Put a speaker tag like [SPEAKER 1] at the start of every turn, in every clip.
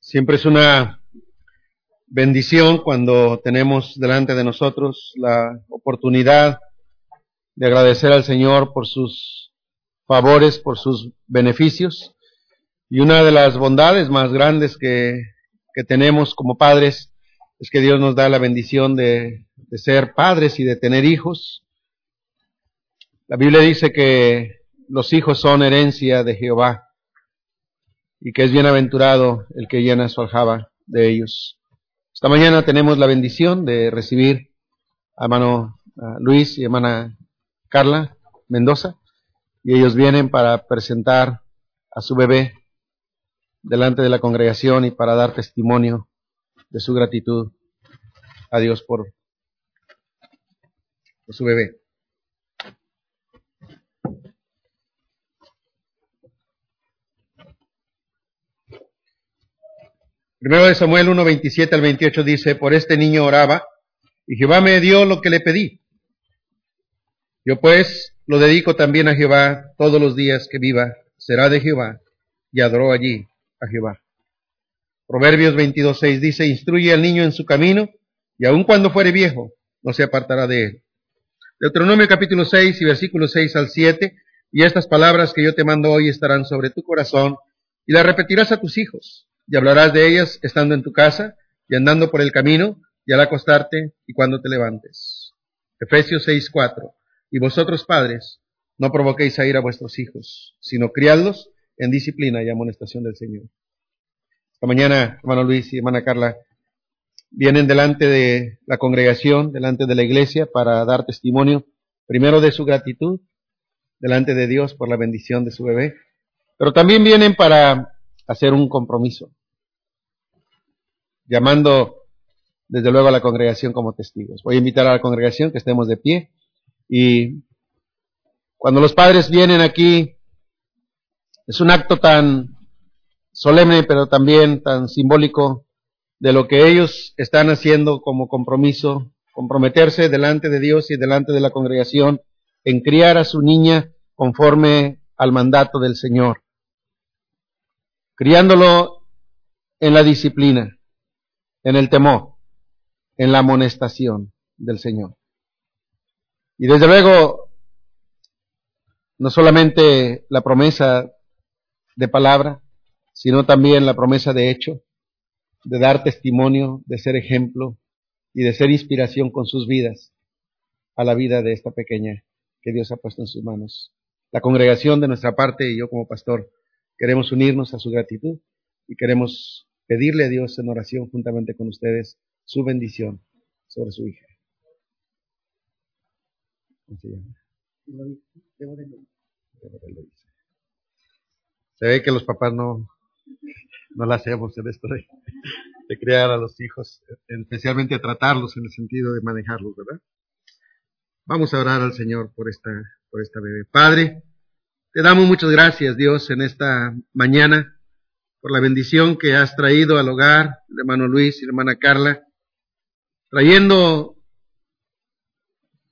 [SPEAKER 1] Siempre es una bendición cuando tenemos delante de nosotros la oportunidad de agradecer al Señor por sus favores, por sus beneficios. Y una de las bondades más grandes que, que tenemos como padres es que Dios nos da la bendición de, de ser padres y de tener hijos. La Biblia dice que los hijos son herencia de Jehová y que es bienaventurado el que llena su aljaba de ellos. Esta mañana tenemos la bendición de recibir a hermano Luis y hermana Carla Mendoza y ellos vienen para presentar a su bebé delante de la congregación y para dar testimonio de su gratitud a Dios por, por su bebé. Primero de Samuel 1, 27 al 28 dice, por este niño oraba y Jehová me dio lo que le pedí. Yo pues lo dedico también a Jehová todos los días que viva, será de Jehová y adoró allí a Jehová. Proverbios 22, 6 dice, instruye al niño en su camino y aun cuando fuere viejo, no se apartará de él. Deuteronomio capítulo 6 y versículos 6 al 7, y estas palabras que yo te mando hoy estarán sobre tu corazón y las repetirás a tus hijos y hablarás de ellas estando en tu casa y andando por el camino y al acostarte y cuando te levantes. Efesios 6:4. Y vosotros padres, no provoquéis a ir a vuestros hijos, sino criadlos en disciplina y amonestación del Señor. Esta mañana, hermano Luis y hermana Carla, vienen delante de la congregación, delante de la iglesia, para dar testimonio, primero de su gratitud, delante de Dios por la bendición de su bebé, pero también vienen para hacer un compromiso llamando desde luego a la congregación como testigos. Voy a invitar a la congregación que estemos de pie y cuando los padres vienen aquí es un acto tan solemne pero también tan simbólico de lo que ellos están haciendo como compromiso, comprometerse delante de Dios y delante de la congregación en criar a su niña conforme al mandato del Señor, criándolo en la disciplina en el temor, en la amonestación del Señor. Y desde luego, no solamente la promesa de palabra, sino también la promesa de hecho, de dar testimonio, de ser ejemplo y de ser inspiración con sus vidas a la vida de esta pequeña que Dios ha puesto en sus manos. La congregación de nuestra parte y yo como pastor queremos unirnos a su gratitud y queremos pedirle a Dios en oración juntamente con ustedes su bendición sobre su hija. ¿Cómo se llama? Se ve que los papás no, no la hacemos en esto de, de criar a los hijos, especialmente a tratarlos en el sentido de manejarlos, ¿verdad? Vamos a orar al Señor por esta, por esta bebé. Padre, te damos muchas gracias, Dios, en esta mañana por la bendición que has traído al hogar de hermano Luis y hermana Carla, trayendo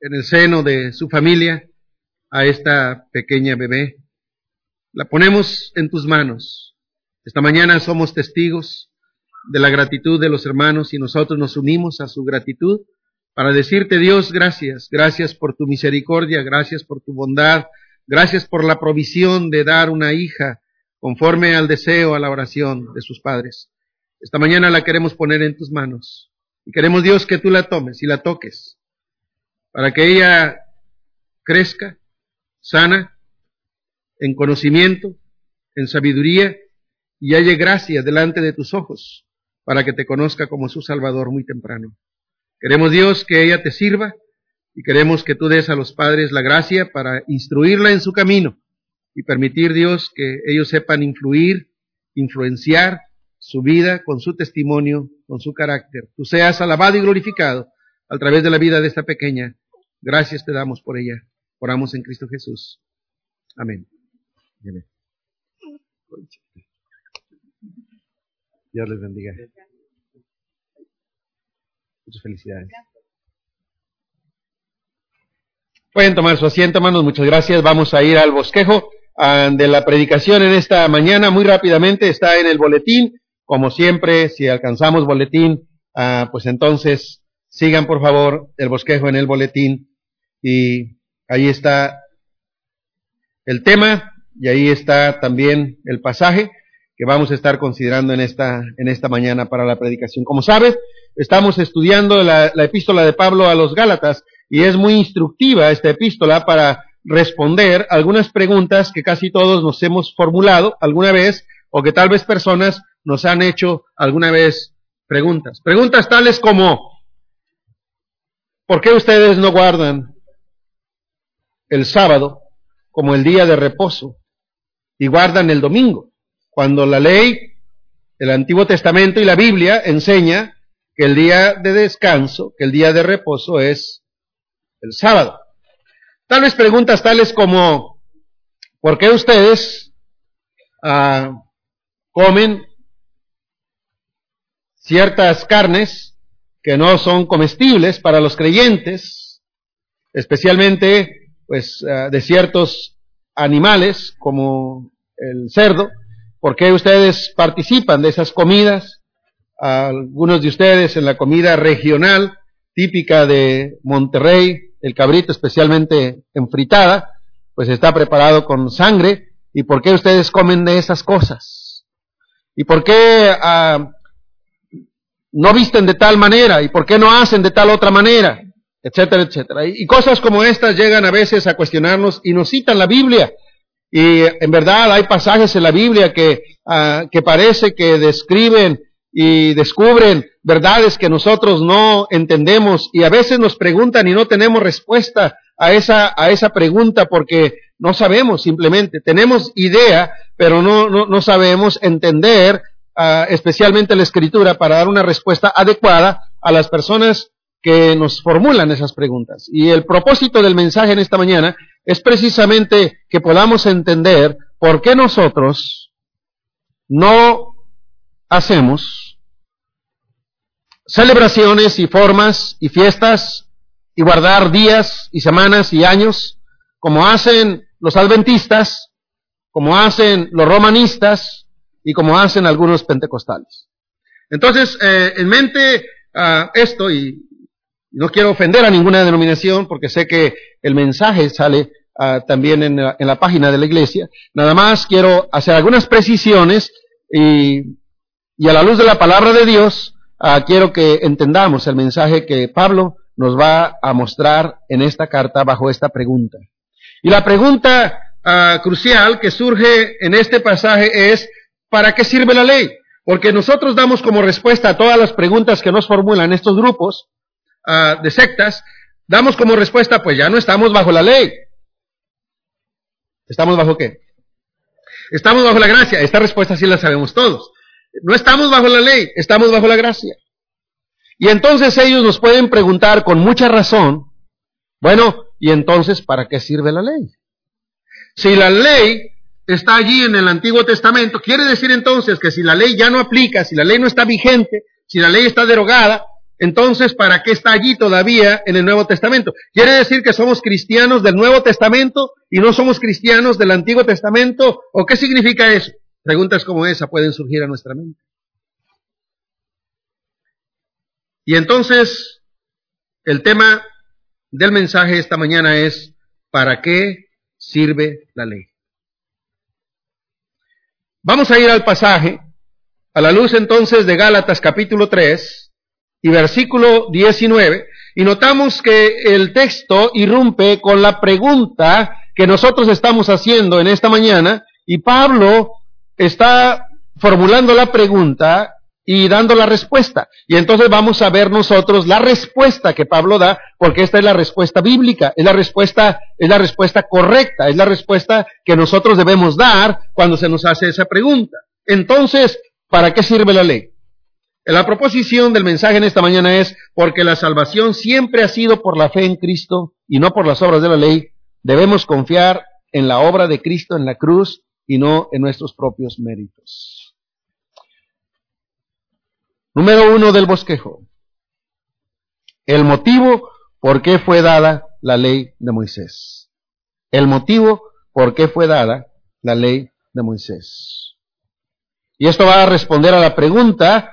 [SPEAKER 1] en el seno de su familia a esta pequeña bebé. La ponemos en tus manos. Esta mañana somos testigos de la gratitud de los hermanos y nosotros nos unimos a su gratitud para decirte Dios gracias, gracias por tu misericordia, gracias por tu bondad, gracias por la provisión de dar una hija conforme al deseo, a la oración de sus padres. Esta mañana la queremos poner en tus manos y queremos Dios que tú la tomes y la toques para que ella crezca sana en conocimiento, en sabiduría y halle gracia delante de tus ojos para que te conozca como su Salvador muy temprano. Queremos Dios que ella te sirva y queremos que tú des a los padres la gracia para instruirla en su camino y permitir Dios que ellos sepan influir, influenciar su vida con su testimonio, con su carácter. Tú seas alabado y glorificado a través de la vida de esta pequeña. Gracias te damos por ella. Oramos en Cristo Jesús. Amén. Dios les bendiga. Muchas felicidades. Pueden tomar su asiento, hermanos. Muchas gracias. Vamos a ir al bosquejo. De la predicación en esta mañana, muy rápidamente, está en el boletín. Como siempre, si alcanzamos boletín, ah, pues entonces sigan por favor el bosquejo en el boletín y ahí está el tema y ahí está también el pasaje que vamos a estar considerando en esta, en esta mañana para la predicación. Como sabes, estamos estudiando la epístola de Pablo a los Gálatas y es muy instructiva esta epístola para responder algunas preguntas que casi todos nos hemos formulado alguna vez o que tal vez personas nos han hecho alguna vez preguntas. Preguntas tales como, ¿por qué ustedes no guardan el sábado como el día de reposo y guardan el domingo? Cuando la ley, el Antiguo Testamento y la Biblia enseña que el día de descanso, que el día de reposo es el sábado. Tal vez preguntas tales como, ¿por qué ustedes ah, comen ciertas carnes que no son comestibles para los creyentes, especialmente pues ah, de ciertos animales como el cerdo? ¿Por qué ustedes participan de esas comidas? Algunos de ustedes en la comida regional típica de Monterrey, el cabrito especialmente enfritada, pues está preparado con sangre. ¿Y por qué ustedes comen de esas cosas? ¿Y por qué ah, no visten de tal manera? ¿Y por qué no hacen de tal otra manera? Etcétera, etcétera. Y, cosas como estas llegan a veces a cuestionarnos y nos citan la Biblia. Y en verdad hay pasajes en la Biblia que, ah, que parece que describen y descubren verdades que nosotros no entendemos y a veces nos preguntan y no tenemos respuesta a esa, a esa pregunta porque no sabemos simplemente. Tenemos idea, pero no, no, no sabemos entender uh, especialmente la escritura para dar una respuesta adecuada a las personas que nos formulan esas preguntas. Y el propósito del mensaje en esta mañana es precisamente que podamos entender por qué nosotros no hacemos celebraciones y formas y fiestas y guardar días y semanas y años, como hacen los adventistas, como hacen los romanistas y como hacen algunos pentecostales. Entonces, eh, en mente uh, esto, y no quiero ofender a ninguna denominación porque sé que el mensaje sale uh, también en la, en la, página de la iglesia, nada más quiero hacer algunas precisiones y a la luz de la palabra de Dios, Ah, quiero que entendamos el mensaje que Pablo nos va a mostrar en esta carta bajo esta pregunta. Y la pregunta uh, crucial que surge en este pasaje es, ¿para qué sirve la ley? Porque nosotros damos como respuesta a todas las preguntas que nos formulan estos grupos uh, de sectas, damos como respuesta, pues ya no estamos bajo la ley. ¿Estamos bajo qué? Estamos bajo la gracia. Esta respuesta sí la sabemos todos. No estamos bajo la ley, estamos bajo la gracia. Y entonces ellos nos pueden preguntar con mucha razón, bueno, ¿y entonces para qué sirve la ley? Si la ley está allí en el Antiguo Testamento, quiere decir entonces que si la ley ya no aplica, si la ley no está vigente, si la ley está derogada, entonces ¿para qué está allí todavía en el Nuevo Testamento? ¿Quiere decir que somos cristianos del Nuevo Testamento y no somos cristianos del Antiguo Testamento? ¿O qué significa eso? Preguntas como esa pueden surgir a nuestra mente. Y entonces, el tema del mensaje esta mañana es, ¿para qué sirve la ley? Vamos a ir al pasaje, a la luz entonces de Gálatas capítulo 3 y versículo 19, y notamos que el texto irrumpe con la pregunta que nosotros estamos haciendo en esta mañana, y Pablo está formulando la pregunta y dando la respuesta. Y entonces vamos a ver nosotros la respuesta que Pablo da, porque esta es la respuesta bíblica, es la respuesta, es la respuesta correcta, es la respuesta que nosotros debemos dar cuando se nos hace esa pregunta. Entonces, ¿para qué sirve la ley? La proposición del mensaje en esta mañana es, porque la salvación siempre ha sido por la fe en Cristo y no por las obras de la ley, debemos confiar en la obra de Cristo en la cruz y no en nuestros propios méritos. Número uno del bosquejo. El motivo por qué fue dada la ley de Moisés. El motivo por qué fue dada
[SPEAKER 2] la ley de Moisés. Y esto va a responder a la pregunta,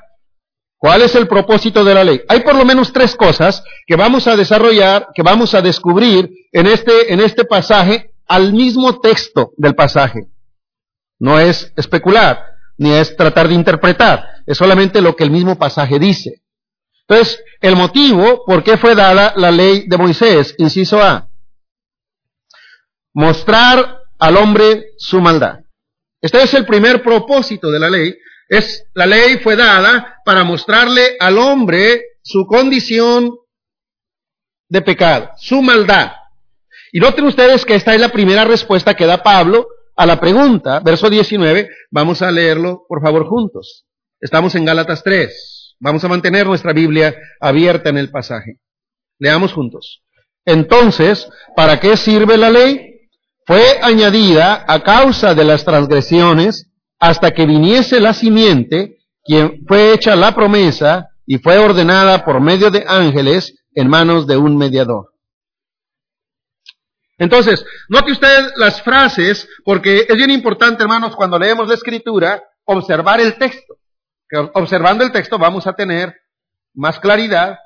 [SPEAKER 2] ¿cuál es el propósito de la ley? Hay por lo menos tres cosas que vamos a desarrollar, que vamos a descubrir en este, en este pasaje, al mismo texto del pasaje. No es especular, ni es tratar de interpretar, es solamente lo que el mismo pasaje dice. Entonces, el motivo por qué fue dada la ley de Moisés, inciso A, mostrar al hombre su maldad. Este es el primer propósito de la ley. Es, la ley fue dada para mostrarle al hombre su condición de pecado, su maldad. Y noten ustedes que esta es la primera respuesta que da Pablo a la pregunta, verso 19, vamos a leerlo por favor juntos. Estamos en Gálatas 3. Vamos a mantener nuestra Biblia abierta en el pasaje. Leamos juntos. Entonces, ¿para qué sirve la ley? fue añadida a causa de las transgresiones hasta que viniese la simiente, quien fue hecha la promesa y fue ordenada por medio de ángeles en manos de un mediador. Entonces, note usted las frases, porque es bien importante, hermanos, cuando leemos la escritura, observar el texto. observando el texto vamos a tener más claridad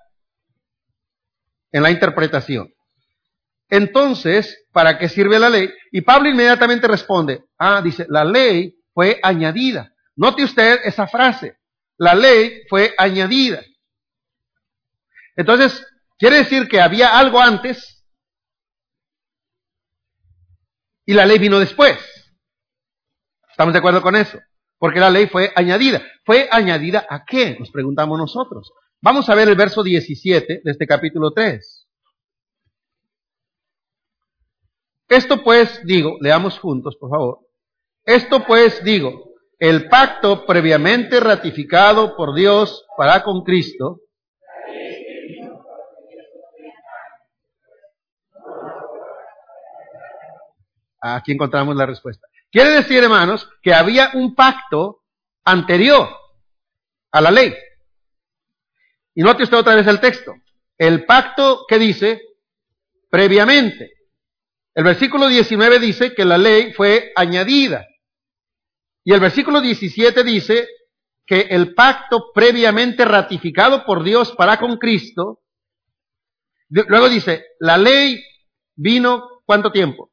[SPEAKER 2] en la interpretación. Entonces, ¿para qué sirve la ley? Y Pablo inmediatamente responde, ah, dice, la ley fue añadida. Note usted esa frase, la ley fue añadida. Entonces, quiere decir que había algo antes y la ley vino después. ¿Estamos de acuerdo con eso? Porque la ley fue añadida. ¿Fue añadida a qué? Nos preguntamos nosotros. Vamos a ver el verso 17 de este capítulo 3. Esto pues digo, leamos juntos, por favor. Esto pues digo, el pacto previamente ratificado por Dios para con Cristo, Aquí encontramos la respuesta. Quiere decir, hermanos, que había un pacto anterior a la ley. Y note usted otra vez el texto. El pacto que dice previamente. El versículo 19 dice que la ley fue añadida. Y el versículo 17 dice que el pacto previamente ratificado por Dios para con Cristo, luego dice, la ley vino ¿cuánto tiempo?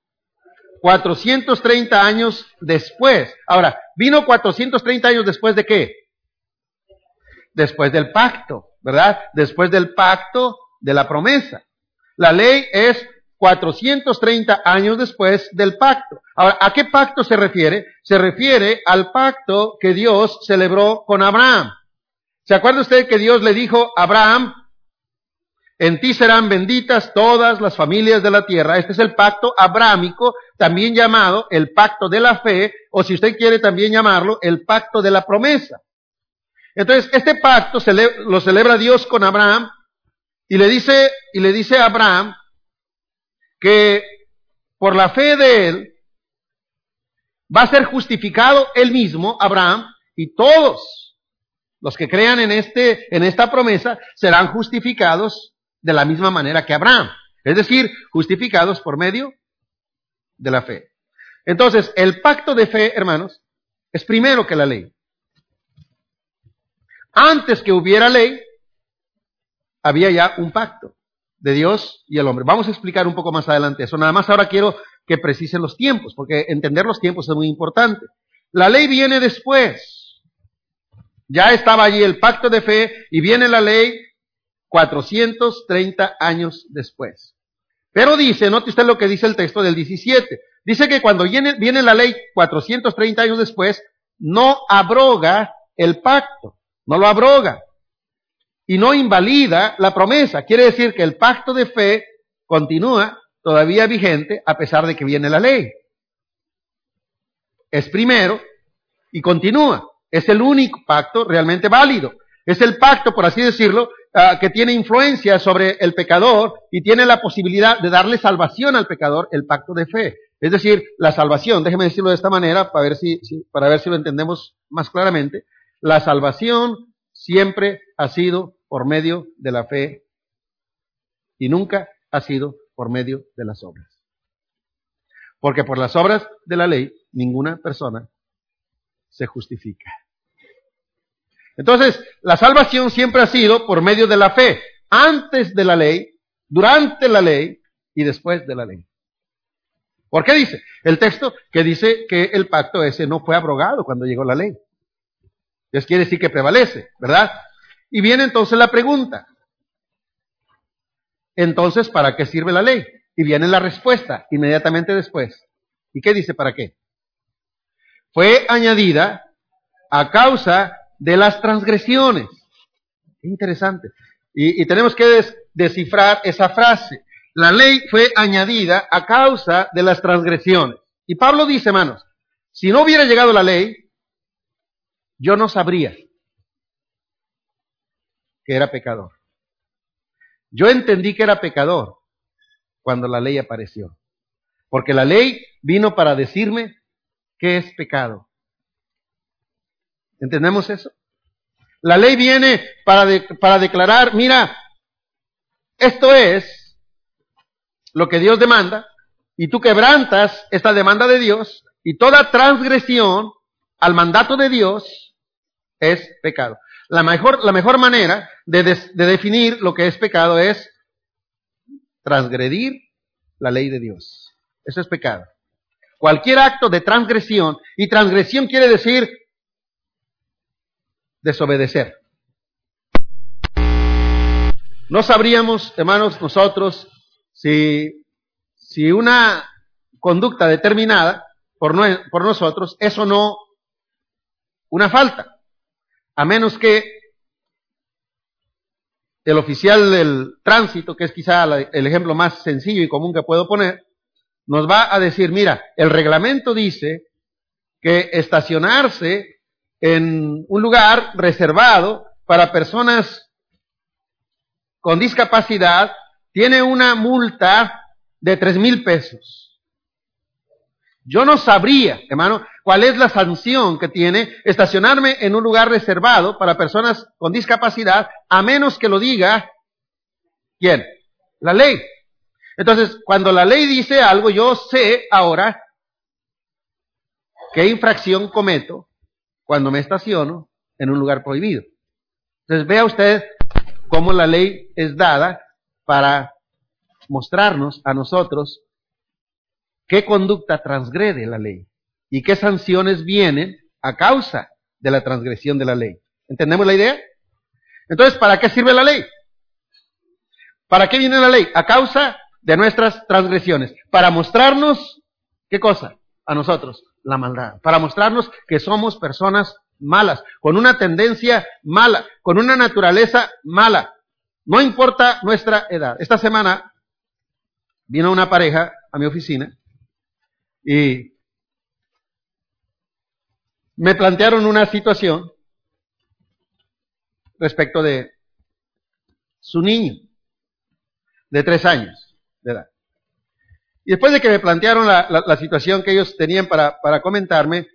[SPEAKER 2] 430 años después. Ahora, ¿vino 430 años después de qué? Después del pacto, ¿verdad? Después del pacto de la promesa. La ley es 430 años después del pacto. Ahora, ¿a qué pacto se refiere? Se refiere al pacto que Dios celebró con Abraham. ¿Se acuerda usted que Dios le dijo a Abraham, en ti serán benditas todas las familias de la tierra? Este es el pacto abrámico, también llamado el pacto de la fe, o si usted quiere también llamarlo, el pacto de la promesa. Entonces, este pacto lo celebra Dios con Abraham y le dice, y le dice a Abraham, que por la fe de él va a ser justificado él mismo, Abraham, y todos los que crean en, este, en esta promesa serán justificados de la misma manera que Abraham. Es decir, justificados por medio de la fe. Entonces, el pacto de fe, hermanos, es primero que la ley. Antes que hubiera ley, había ya un pacto de Dios y el hombre. Vamos a explicar un poco más adelante eso. Nada más ahora quiero que precisen los tiempos, porque entender los tiempos es muy importante. La ley viene después. Ya estaba allí el pacto de fe y viene la ley 430 años después. Pero dice, note usted lo que dice el texto del 17. Dice que cuando viene, viene la ley 430 años después, no abroga el pacto, no lo abroga y no invalida la promesa. Quiere decir que el pacto de fe continúa todavía vigente a pesar de que viene la ley. Es primero y continúa. Es el único pacto realmente válido. Es el pacto, por así decirlo, ah, que tiene influencia sobre el pecador y tiene la posibilidad de darle salvación al pecador, el pacto de fe. Es decir, la salvación, déjeme decirlo de esta manera para ver si, para ver si lo entendemos más claramente. La salvación siempre ha sido por medio de la fe y nunca ha sido por medio de las obras. Porque por las obras de la ley ninguna persona se justifica. Entonces, la salvación siempre ha sido por medio de la fe, antes de la ley, durante la ley y después de la ley. ¿Por qué dice? El texto que dice que el pacto ese no fue abrogado cuando llegó la ley. Entonces quiere decir que prevalece, ¿verdad? Y viene entonces la pregunta. Entonces, ¿para qué sirve la ley? Y viene la respuesta inmediatamente después. ¿Y qué dice para qué? Fue añadida a causa de las transgresiones. Interesante. Y, tenemos que descifrar esa frase. La ley fue añadida a causa de las transgresiones. Y Pablo dice, hermanos, si no hubiera llegado la ley, yo no sabría que era pecador. Yo entendí que era pecador cuando la ley apareció. Porque la ley vino para decirme qué es pecado. ¿Entendemos eso? La ley viene para, para declarar, mira, esto es lo que Dios demanda, y tú quebrantas esta demanda de Dios, y toda transgresión al mandato de Dios es pecado. La mejor, la mejor manera de, de definir lo que es pecado es transgredir la ley de Dios. Eso es pecado. Cualquier acto de transgresión, y transgresión quiere decir desobedecer. No sabríamos, hermanos, nosotros, si, si una conducta determinada por, por nosotros es o no una falta, a menos que el oficial del tránsito, que es quizá el ejemplo más sencillo y común que puedo poner, nos va a decir, mira, el reglamento dice que estacionarse en un lugar reservado para personas con discapacidad tiene una multa de tres mil pesos. Yo no sabría, hermano, cuál es la sanción que tiene estacionarme en un lugar reservado para personas con discapacidad, a menos que lo diga, ¿quién? La ley. Entonces, cuando la ley dice algo, yo sé ahora qué infracción cometo cuando me estaciono en un lugar prohibido. Entonces vea usted cómo la ley es dada para mostrarnos a nosotros qué conducta transgrede la ley y qué sanciones vienen a causa de la transgresión de la ley. ¿Entendemos la idea? Entonces, ¿para qué sirve la ley? ¿Para qué viene la ley? A causa de nuestras transgresiones. Para mostrarnos, ¿qué cosa? A nosotros, la maldad, para mostrarnos que somos personas malas, con una tendencia mala, con una naturaleza mala. No importa nuestra edad. Esta semana vino una pareja a mi oficina y me plantearon una situación respecto de su niño de tres años de edad. Y después de que me plantearon la, situación que ellos tenían para, comentarme,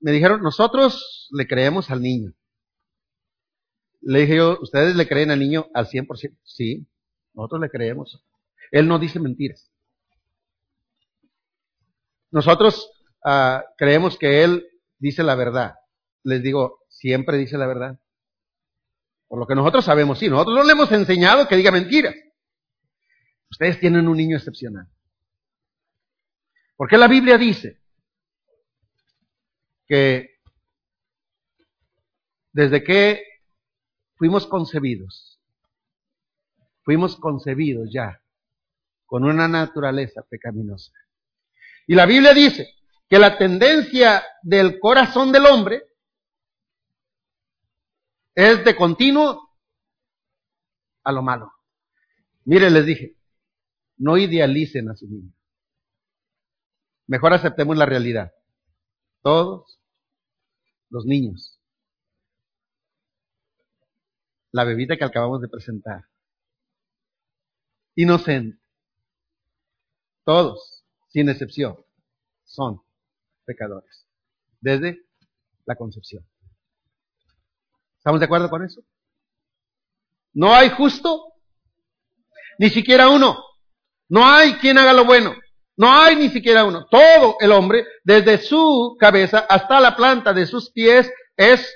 [SPEAKER 2] me dijeron, nosotros le creemos al niño. Le dije yo, ¿ustedes le creen al niño al 100%? Sí, nosotros le creemos. Él no dice mentiras. Nosotros ah, creemos que él dice la verdad. Les digo, siempre dice la verdad. Por lo que nosotros sabemos, sí, nosotros no le hemos enseñado que diga mentiras. Ustedes tienen un niño excepcional. Porque la Biblia dice que desde que fuimos concebidos, fuimos concebidos ya con una naturaleza pecaminosa. Y la Biblia dice que la tendencia del corazón del hombre es de continuo a lo malo. Miren, les dije, no idealicen a su niño. Mejor aceptemos la realidad. Todos los niños. La bebida que acabamos de presentar. Inocente. Todos, sin excepción, son pecadores. Desde la concepción. ¿Estamos de acuerdo con eso? No hay justo, ni siquiera uno. No hay quien haga lo bueno. No hay ni siquiera uno. Todo el hombre, desde su cabeza hasta la planta de sus pies, es,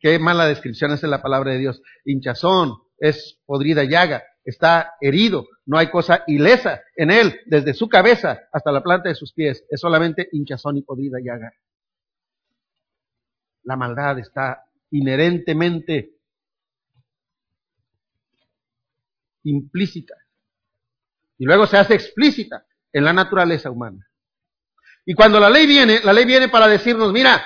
[SPEAKER 2] qué mala descripción es la palabra de Dios, hinchazón, es podrida llaga, está herido, no hay cosa ilesa en él, desde su cabeza hasta la planta de sus pies, es solamente hinchazón y podrida llaga. La maldad está inherentemente implícita y luego se hace explícita en la naturaleza humana. Y cuando la ley viene, la ley viene para decirnos, mira,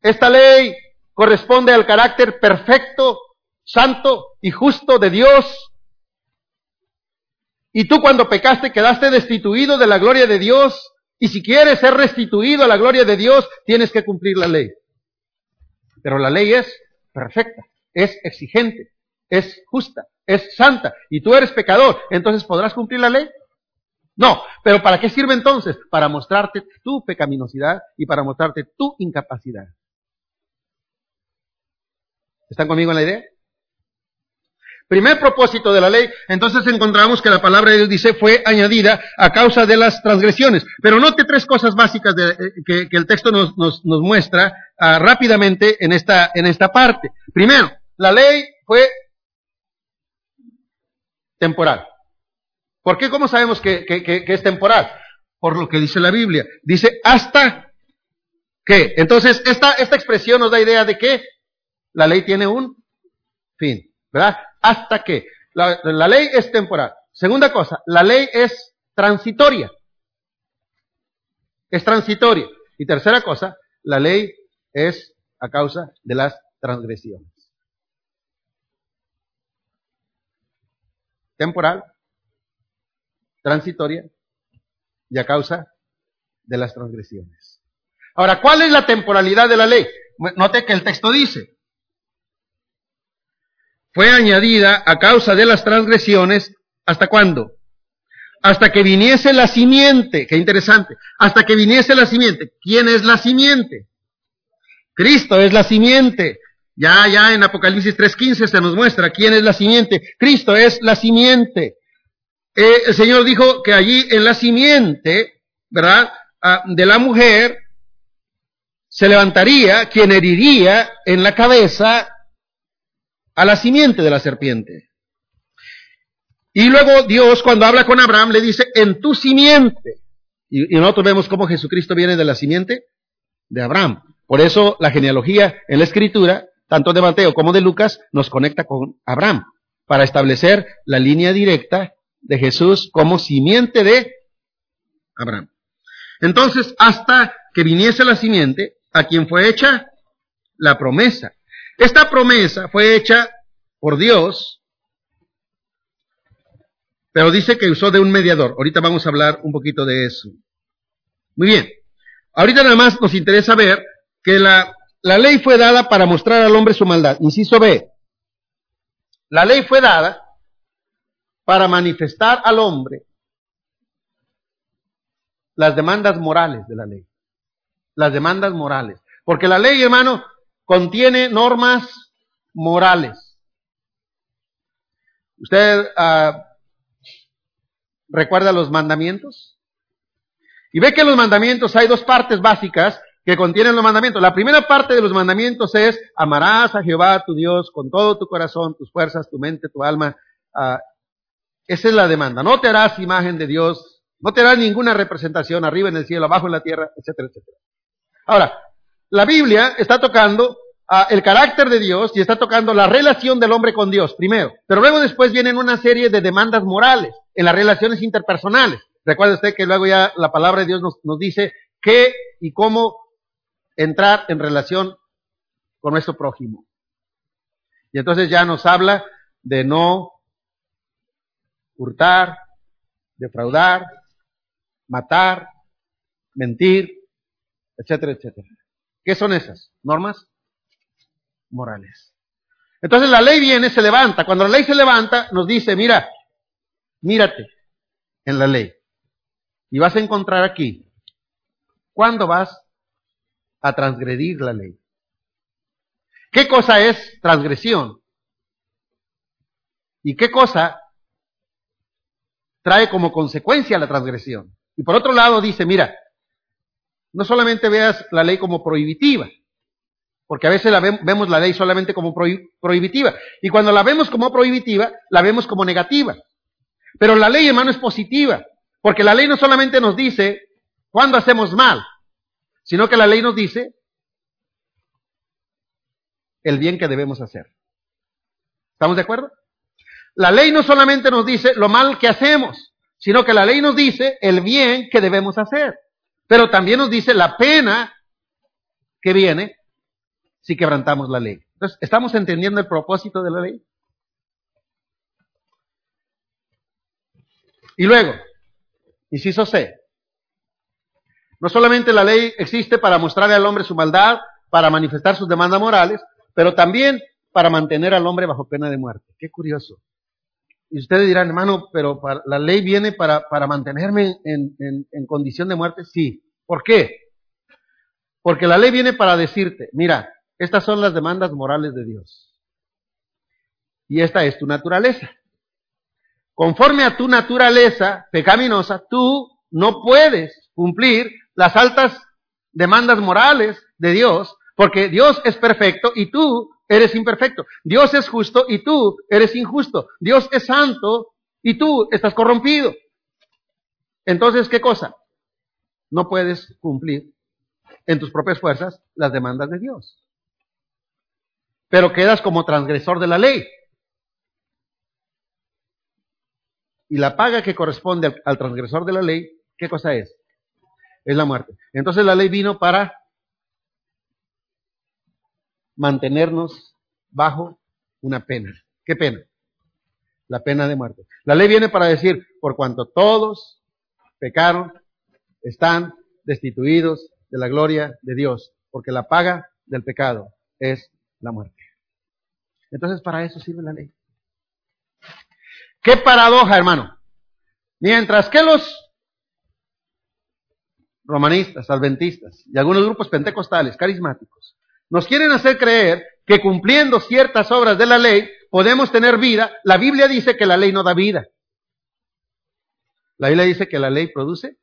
[SPEAKER 2] esta ley corresponde al carácter perfecto, santo y justo de Dios. Y tú cuando pecaste quedaste destituido de la gloria de Dios. Y si quieres ser restituido a la gloria de Dios, tienes que cumplir la ley. Pero la ley es perfecta, es exigente, es justa, es santa. Y tú eres pecador, entonces ¿podrás cumplir la ley? No, pero ¿para qué sirve entonces? Para mostrarte tu pecaminosidad y para mostrarte tu incapacidad. ¿Están conmigo en la idea? Primer propósito de la ley, entonces encontramos que la palabra de Dios dice fue añadida a causa de las transgresiones. Pero note tres cosas básicas de, eh, que, el texto nos, muestra ah, rápidamente en esta, en esta parte. Primero, la ley fue temporal. ¿Por qué? ¿Cómo sabemos que, es temporal? Por lo que dice la Biblia. Dice hasta que. Entonces, esta, esta expresión nos da idea de que la ley tiene un fin, ¿verdad? Hasta que. La, la ley es temporal. Segunda cosa, la ley es transitoria. Es transitoria. Y tercera cosa, la ley es a causa de las transgresiones. Temporal, transitoria y a causa de las transgresiones. Ahora, ¿cuál es la temporalidad de la ley? Note que el texto dice, fue añadida a causa de las transgresiones, ¿hasta cuándo? Hasta que viniese la simiente, qué interesante, hasta que viniese la simiente. ¿Quién es la simiente? Cristo es la simiente. Ya, ya en Apocalipsis 3.15 se nos muestra quién es la simiente. Cristo es la simiente. Eh, el Señor dijo que allí en la simiente, ¿verdad? Ah, de la mujer se levantaría quien heriría en la cabeza a la simiente de la serpiente. Y luego Dios cuando habla con Abraham le dice, en tu simiente. Y, y nosotros vemos cómo Jesucristo viene de la simiente de Abraham. Por eso la genealogía en la escritura, tanto de Mateo como de Lucas, nos conecta con Abraham, para establecer la línea directa de Jesús como simiente de Abraham. Entonces, hasta que viniese la simiente, a quien fue hecha la promesa. Esta promesa fue hecha por Dios, pero dice que usó de un mediador. Ahorita vamos a hablar un poquito de eso. Muy bien. Ahorita nada más nos interesa ver que la, la ley fue dada para mostrar al hombre su maldad. Inciso B. La ley fue dada para manifestar al hombre las demandas morales de la ley. Las demandas morales. Porque la ley, hermano, contiene normas morales. ¿Usted uh, recuerda los mandamientos? Y ve que los mandamientos hay dos partes básicas que contienen los mandamientos. La primera parte de los mandamientos es amarás a Jehová tu Dios con todo tu corazón, tus fuerzas, tu mente, tu alma uh, esa es la demanda. No te harás imagen de Dios, no te harás ninguna representación arriba en el cielo, abajo en la tierra, etcétera, etcétera. Ahora, la Biblia está tocando el carácter de Dios y está tocando la relación del hombre con Dios, primero. Pero luego después vienen una serie de demandas morales en las relaciones interpersonales. Recuerde usted que luego ya la palabra de Dios nos dice qué y cómo entrar en relación con nuestro prójimo. Y entonces ya nos habla de no hurtar, defraudar, matar, mentir, etcétera, etcétera. ¿Qué son esas normas? Morales. Entonces la ley viene, se levanta. Cuando la ley se levanta, nos dice, mira, mírate en la ley. Y vas a encontrar aquí, ¿cuándo vas a transgredir la ley? ¿Qué cosa es transgresión? ¿Y qué cosa trae como consecuencia la transgresión. Y por otro lado dice, mira, no solamente veas la ley como prohibitiva, porque a veces la vemos la ley solamente como prohibitiva. Y cuando la vemos como prohibitiva, la vemos como negativa. Pero la ley, hermano, es positiva, porque la ley no solamente nos dice cuándo hacemos mal, sino que la ley nos dice el bien que debemos hacer. ¿Estamos de acuerdo? La ley no solamente nos dice lo mal que hacemos, sino que la ley nos dice el bien que debemos hacer. Pero también nos dice la pena que viene si quebrantamos la ley. Entonces, ¿estamos entendiendo el propósito de la ley? Y luego, inciso C, no solamente la ley existe para mostrarle al hombre su maldad, para manifestar sus demandas morales, pero también para mantener al hombre bajo pena de muerte. Qué curioso. Y ustedes dirán, hermano, pero la ley viene para, para mantenerme en, en condición de muerte. Sí. ¿Por qué? Porque la ley viene para decirte, mira, estas son las demandas morales de Dios. Y esta es tu naturaleza. Conforme a tu naturaleza pecaminosa, tú no puedes cumplir las altas demandas morales de Dios, porque Dios es perfecto y tú eres imperfecto. Dios es justo y tú eres injusto. Dios es santo y tú estás corrompido. Entonces, ¿qué cosa? No puedes cumplir en tus propias fuerzas las demandas de Dios. Pero quedas como transgresor de la ley. Y la paga que corresponde al, transgresor de la ley, ¿qué cosa es? Es la muerte. Entonces la ley vino para mantenernos bajo una pena. ¿Qué pena? La pena de muerte. La ley viene para decir, por cuanto todos pecaron, están destituidos de la gloria de Dios, porque la paga del pecado es la muerte. Entonces, para eso sirve la ley. Qué paradoja, hermano. Mientras que los romanistas, adventistas y algunos grupos pentecostales, carismáticos, nos quieren hacer creer que cumpliendo ciertas obras de la ley podemos tener vida, la Biblia dice que la ley no da vida. La Biblia dice que la ley produce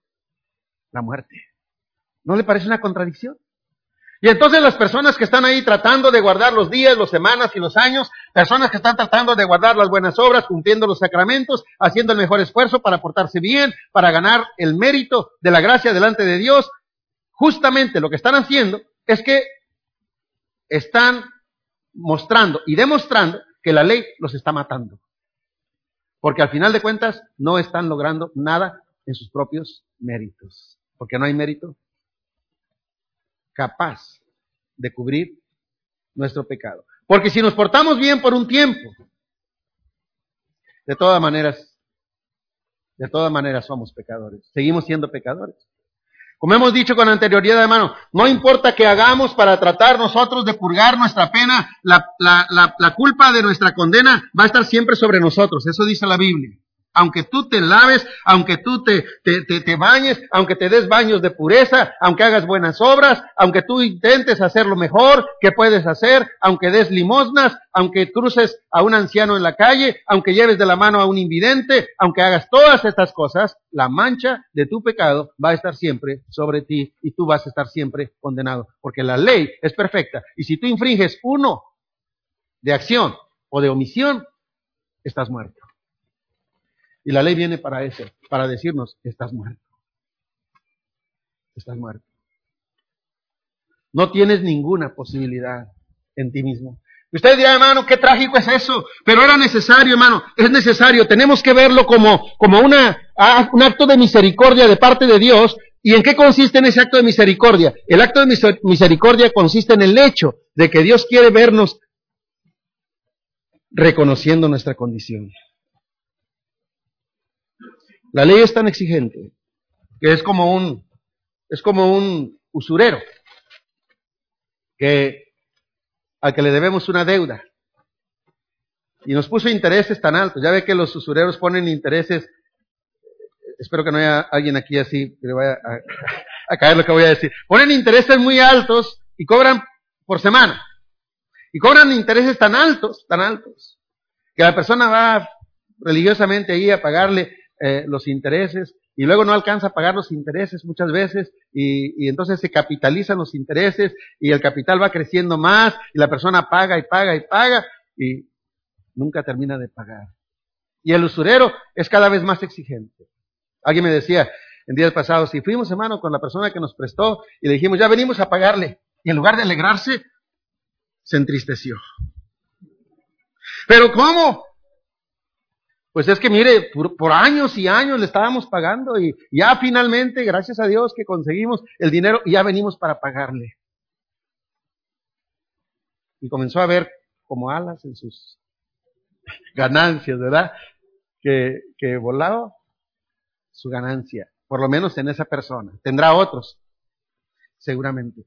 [SPEAKER 2] la muerte. ¿No le parece una contradicción? Y entonces las personas que están ahí tratando de guardar los días, las semanas y los años, personas que están tratando de guardar las buenas obras, cumpliendo los sacramentos, haciendo el mejor esfuerzo para portarse bien, para ganar el mérito de la gracia delante de Dios, justamente lo que están haciendo es que están mostrando y demostrando que la ley los está matando. Porque al final de cuentas no están logrando nada en sus propios méritos. Porque no hay mérito capaz de cubrir nuestro pecado. Porque si nos portamos bien por un tiempo, de todas maneras, de todas maneras somos pecadores. Seguimos siendo pecadores. Como hemos dicho con anterioridad, hermano, no importa qué hagamos para tratar nosotros de purgar nuestra pena, la, la culpa de nuestra condena va a estar siempre sobre nosotros. Eso dice la Biblia aunque tú te laves, aunque tú te, te, te, bañes, aunque te des baños de pureza, aunque hagas buenas obras, aunque tú intentes hacer lo mejor que puedes hacer, aunque des limosnas, aunque cruces a un anciano en la calle, aunque lleves de la mano a un invidente, aunque hagas todas estas cosas, la mancha de tu pecado va a estar siempre sobre ti y tú vas a estar siempre condenado, porque la ley es perfecta y si tú infringes uno de acción o de omisión, estás muerto. Y la ley viene para eso, para decirnos, estás muerto. Estás muerto. No tienes ninguna posibilidad en ti mismo. Usted dirá, hermano, qué trágico es eso. Pero era necesario, hermano. Es necesario. Tenemos que verlo como, como una, un acto de misericordia de parte de Dios. ¿Y en qué consiste en ese acto de misericordia? El acto de misericordia consiste en el hecho de que Dios quiere vernos reconociendo nuestra condición. La ley es tan exigente que es como un, es como un usurero que, al que le debemos una deuda. Y nos puso intereses tan altos. Ya ve que los usureros ponen intereses, espero que no haya alguien aquí así que le vaya a, a caer lo que voy a decir. Ponen intereses muy altos y cobran por semana. Y cobran intereses tan altos, tan altos, que la persona va religiosamente ahí a pagarle eh, los intereses y luego no alcanza a pagar los intereses muchas veces y, y, entonces se capitalizan los intereses y el capital va creciendo más y la persona paga y paga y paga y nunca termina de pagar. Y el usurero es cada vez más exigente. Alguien me decía en días pasados, si fuimos hermano con la persona que nos prestó y le dijimos, ya venimos a pagarle, y en lugar de alegrarse, se entristeció. Pero ¿cómo? Pues es que mire, por, años y años le estábamos pagando y ya finalmente, gracias a Dios que conseguimos el dinero y ya venimos para pagarle. Y comenzó a ver como alas en sus ganancias, ¿verdad? Que, que volaba su ganancia, por lo menos en esa persona. Tendrá otros, seguramente.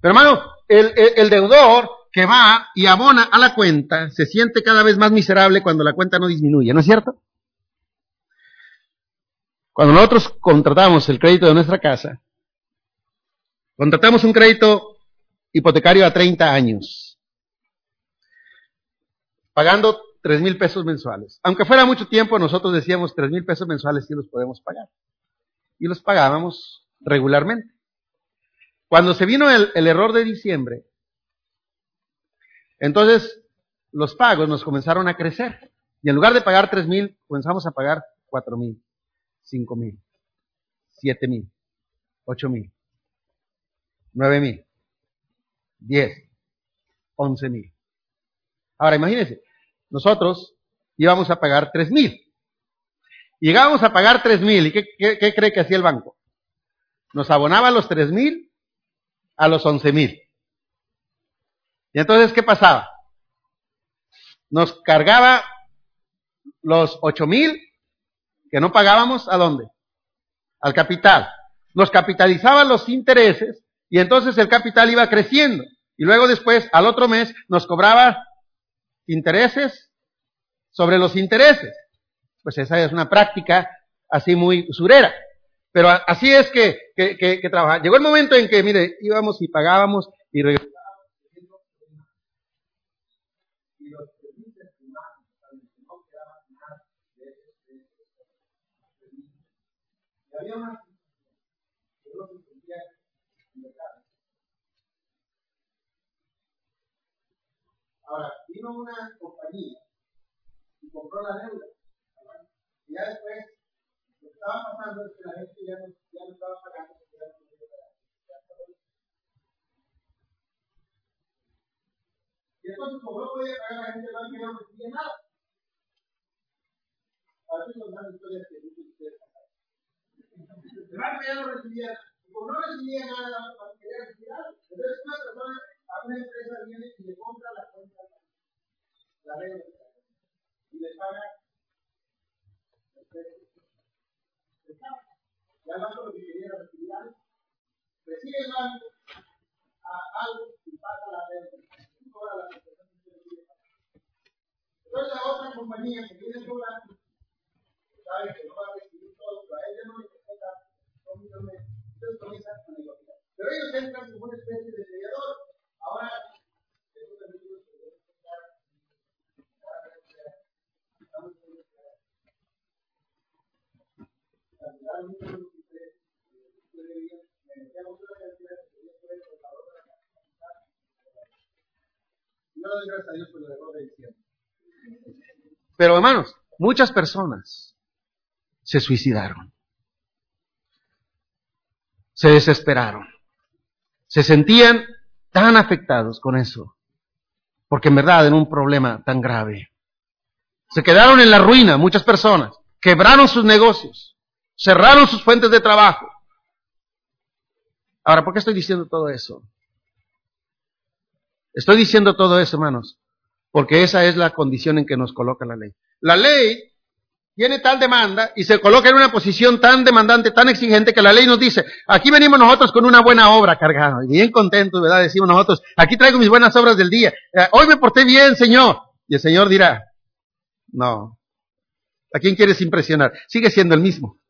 [SPEAKER 2] Pero hermano, el, el, deudor que va y abona a la cuenta se siente cada vez más miserable cuando la cuenta no disminuye, ¿no es cierto? Cuando nosotros contratamos el crédito de nuestra casa, contratamos un crédito hipotecario a 30 años, pagando tres mil pesos mensuales. Aunque fuera mucho tiempo, nosotros decíamos tres mil pesos mensuales sí los podemos pagar. Y los pagábamos regularmente. Cuando se vino el, error de diciembre, entonces los pagos nos comenzaron a crecer. Y en lugar de pagar tres mil, comenzamos a pagar cuatro mil, cinco mil, siete mil, ocho mil, nueve mil, diez, once mil. Ahora imagínense, nosotros íbamos a pagar tres mil. Llegábamos a pagar tres mil. ¿Y qué, qué, cree que hacía el banco? Nos abonaba los tres mil a los once mil. Y entonces, ¿qué pasaba? Nos cargaba los ocho mil que no pagábamos, ¿a dónde? Al capital. Nos capitalizaban los intereses y entonces el capital iba creciendo. Y luego después, al otro mes, nos cobraba intereses sobre los intereses. Pues esa es una práctica así muy usurera. Pero así es que, que, que, trabaja. Llegó el momento en que, mire, íbamos y pagábamos y regresábamos. Y los servicios humanos, no quedaba nada de esos Y había una que no se sentía. Ahora, vino una compañía y compró la deuda. Y ya después estaba pasando es que la gente ya no, ya no estaba pagando ya no podía pagar. Y entonces, como no podía pagar, la gente no no recibía nada. A veces nos dan historias que muchos de ustedes. El banco ya no recibía, y como no recibía nada, para querer recibir algo. Entonces, una persona, a una empresa viene y le compra la cuenta, la deuda, y le paga el precio ya el banco lo que quería recibir algo. Recibe el banco a algo y paga la deuda. Cobra la que pagar. Entonces la otra compañía que viene cobrando, sabe que no va a recibir todo, pero a ella no le. Entonces comienzan a negociar. Pero ellos entran como una especie de mediador. Ahora, esos servicios se deben estar pero hermanos, muchas personas se suicidaron. Se desesperaron. Se sentían tan afectados con eso. Porque en verdad en un problema tan grave. Se quedaron en la ruina muchas personas. Quebraron sus negocios. Cerraron sus fuentes de trabajo. Ahora, ¿por qué estoy diciendo todo eso? Estoy diciendo todo eso, hermanos, porque esa es la condición en que nos coloca la ley. La ley tiene tal demanda y se coloca en una posición tan demandante, tan exigente, que la ley nos dice, aquí venimos nosotros con una buena obra cargada, y bien contentos, ¿verdad? Decimos nosotros, aquí traigo mis buenas obras del día, eh, hoy me porté bien, Señor. Y el Señor dirá, no, ¿a quién quieres impresionar? Sigue siendo el mismo.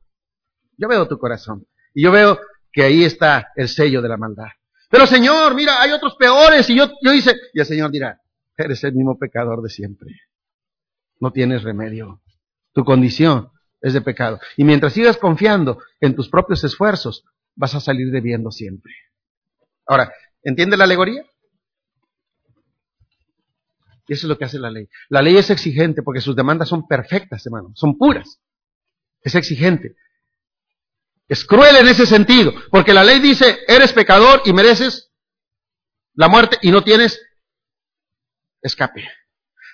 [SPEAKER 2] Yo veo tu corazón. Y yo veo que ahí está el sello de la maldad. Pero Señor, mira, hay otros peores. Y yo, yo dice, y el Señor dirá, eres el mismo pecador de siempre. No tienes remedio. Tu condición es de pecado. Y mientras sigas confiando en tus propios esfuerzos, vas a salir debiendo siempre. Ahora, ¿entiende la alegoría? Y eso es lo que hace la ley. La ley es exigente porque sus demandas son perfectas, hermano, son puras. Es exigente. Es cruel en ese sentido, porque la ley dice, eres pecador y mereces la muerte y no tienes escape.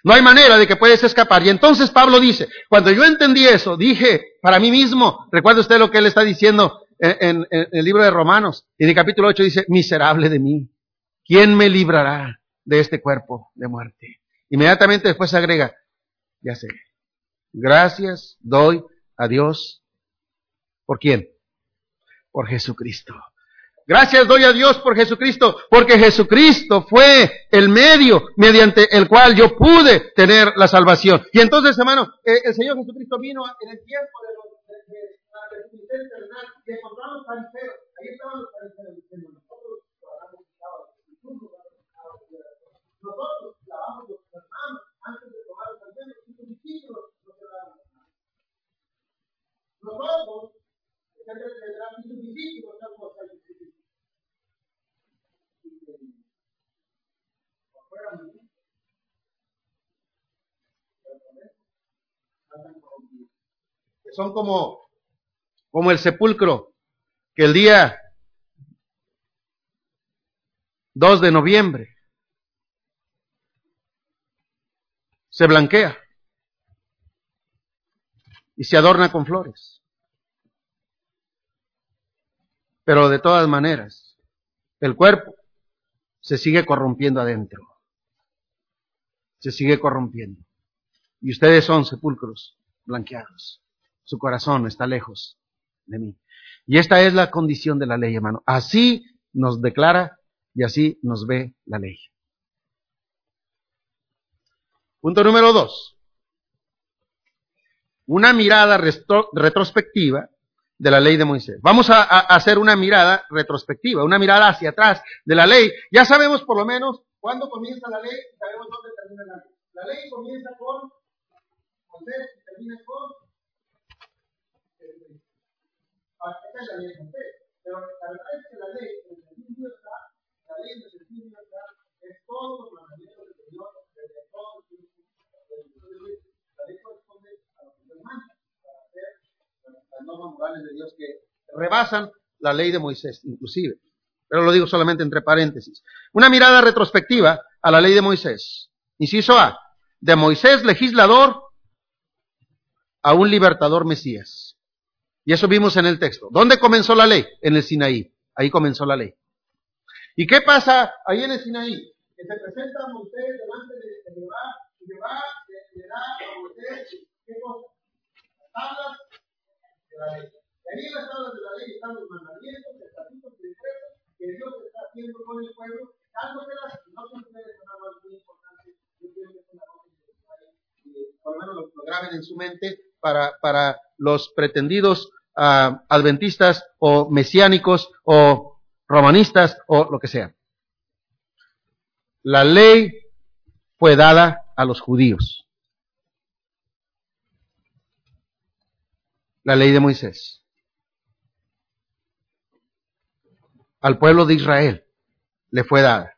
[SPEAKER 2] No hay manera de que puedes escapar. Y entonces Pablo dice, cuando yo entendí eso, dije para mí mismo, recuerda usted lo que él está diciendo en, el libro de Romanos, y en el capítulo 8 dice, miserable de mí, ¿quién me librará de este cuerpo de muerte? Inmediatamente después agrega, ya sé, gracias doy a Dios. ¿Por quién? Por Jesucristo. Gracias doy a Dios por Jesucristo, porque Jesucristo fue el medio mediante el cual yo pude tener la salvación. Y entonces, hermano, eh, el Señor Jesucristo vino en el tiempo de los de, de, de, terrenal y encontramos fariseos. Ahí estaban los fariseos diciendo, nosotros trabajamos sábado, nosotros lavamos los manos antes de tomar los alimentos y sus discípulos no se lavan las manos. Nosotros, etcétera, etcétera, y discípulos estamos ahí. Son como, como el sepulcro que el día 2 de noviembre se blanquea y se adorna con flores. Pero de todas maneras, el cuerpo se sigue corrompiendo adentro. Se sigue corrompiendo. Y ustedes son sepulcros blanqueados. Su corazón está lejos de mí. Y esta es la condición de la ley, hermano. Así nos declara y así nos ve la ley. Punto número dos. Una mirada retrospectiva de la ley de Moisés. Vamos a, hacer una mirada retrospectiva, una mirada hacia atrás de la ley. Ya sabemos por lo menos cuándo comienza la ley, sabemos dónde termina la ley. La ley comienza con Moisés y termina con ah, esta es la ley de Moisés. Pero la verdad es que la ley, en el sentido está, la ley en el sentido está, es todo los mandamientos del Señor desde todo el tiempo. La ley corresponde a los que mandan las normas morales de Dios que rebasan la ley de Moisés, inclusive. Pero lo digo solamente entre paréntesis. Una mirada retrospectiva a la ley de Moisés. Inciso A. De Moisés legislador a un libertador Mesías. Y eso vimos en el texto. ¿Dónde comenzó la ley? En el Sinaí. Ahí comenzó la ley. ¿Y qué pasa ahí en el Sinaí? Que se presenta a Moisés delante de Jehová y Jehová le, da a Moisés ¿qué cosa? Tablas la ley. Y ahí en las tablas de la ley están los mandamientos, estatutos y decretos que Dios está haciendo con el pueblo, dándoselas, no son ustedes una más muy importante, yo quiero que es una cosa que por lo menos lo, lo, graben en su mente para, para los pretendidos uh, adventistas o mesiánicos o romanistas o lo que sea. La ley fue dada a los judíos. la ley de Moisés. Al pueblo de Israel le fue dada.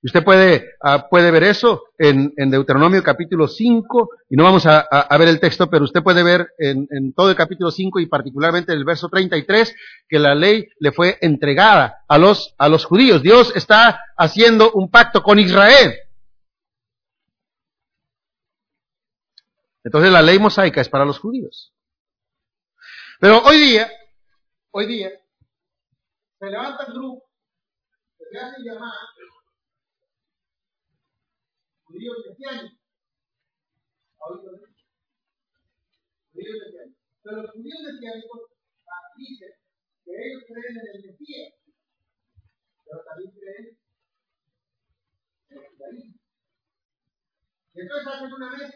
[SPEAKER 2] Y usted puede, uh, puede ver eso en, Deuteronomio capítulo 5, y no vamos a ver el texto, pero usted puede ver en, en, todo el capítulo 5 y particularmente en el verso 33 que la ley le fue entregada a los, a los judíos. Dios está haciendo un pacto con Israel. Entonces la ley mosaica es para los judíos. Pero hoy día, hoy día, se levanta el grupo se hace llamar judíos mesiánicos. Judíos mesiánicos. Pero los judíos mesiánicos dicen que ellos creen en el Mesías, pero también creen en el judaísmo. Y entonces hacen una vez,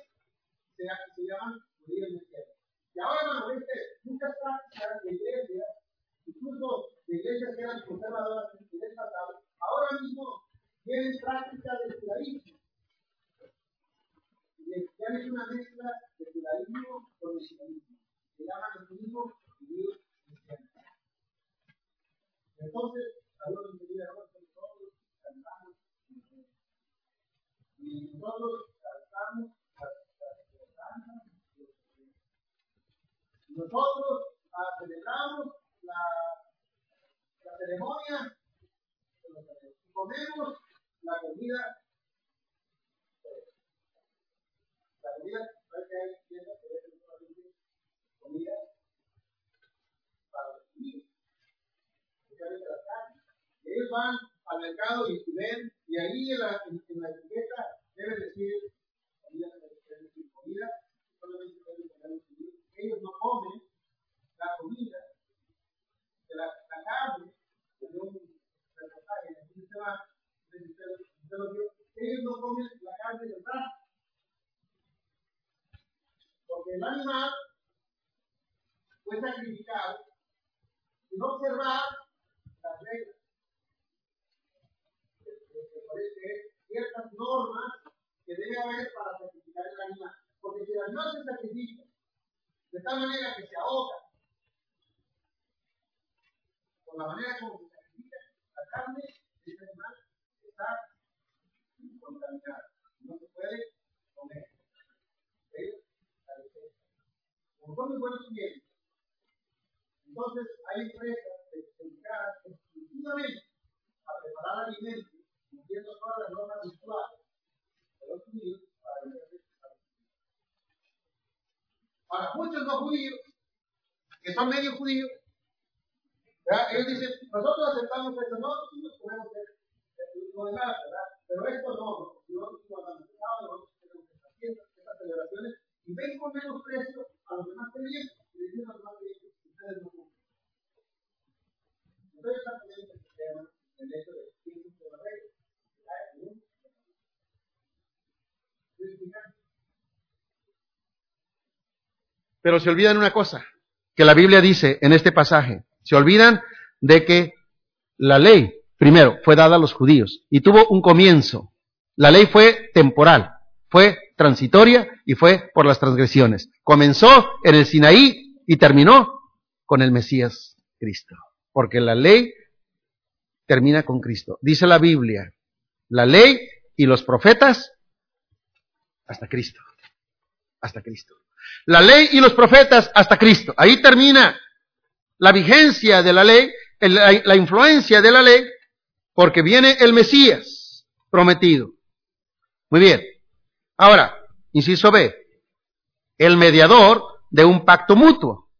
[SPEAKER 2] se, se llaman judíos mesiánicos. Y ahora, hermano, viste, muchas prácticas de iglesias, incluso iglesias que eran conservadoras en el pasado, ahora mismo tienen prácticas de judaísmo. Y ya es una mezcla de judaísmo con cristianismo. Se llaman judíos judíos cristianos. Entonces, saludos de vida nosotros cantamos y nosotros cantamos Nosotros ah, celebramos la islamismo. Se llama comemos la comida, la comida, ¿sabes que hay tiendas que comida para niños? Especialmente las carnes. Y ellos van al mercado y ven, y ahí en la, en, la etiqueta debe decir comida, debe decir comida, solamente deben poner ellos no comen la comida la, carne de un reportaje en el sistema ellos no comen la carne del brazo. Porque el animal fue sacrificado sin observar las reglas. Parece ciertas normas que debe haber para sacrificar el animal. Porque si el animal se sacrifica de tal manera que se ahoga, por la manera como se sacrifica la carne de ese animal, está contaminada. No se puede comer. Como son muy buenos entonces hay empresas dedicadas exclusivamente a preparar alimentos, cumpliendo todas las normas de los judíos para venderse Ahora, muchos no judíos, que son medio judíos, ellos dicen, nosotros aceptamos esto, no, nosotros nos comemos lo demás, ¿verdad? Pero esto no, no, cuando empezamos, tenemos estas fiestas, estas celebraciones, y ven con menos precio a los demás creyentes, y dicen a los demás creyentes, ustedes no cumplen. Entonces están poniendo el sistema, el hecho de quién cumple la regla.
[SPEAKER 1] Pero se olvidan una cosa, que la Biblia dice en este pasaje, se olvidan de que la ley, primero, fue dada a los judíos y tuvo un comienzo. La ley fue temporal, fue transitoria y fue por las transgresiones. Comenzó en el Sinaí y terminó con el Mesías Cristo. Porque la ley termina con Cristo. Dice la Biblia, la ley y los profetas hasta Cristo. Hasta Cristo. La ley y los profetas hasta Cristo. Ahí termina la vigencia de la ley, la, la influencia de la ley, porque viene el Mesías prometido. Muy bien. Ahora, inciso B, el mediador de un pacto mutuo.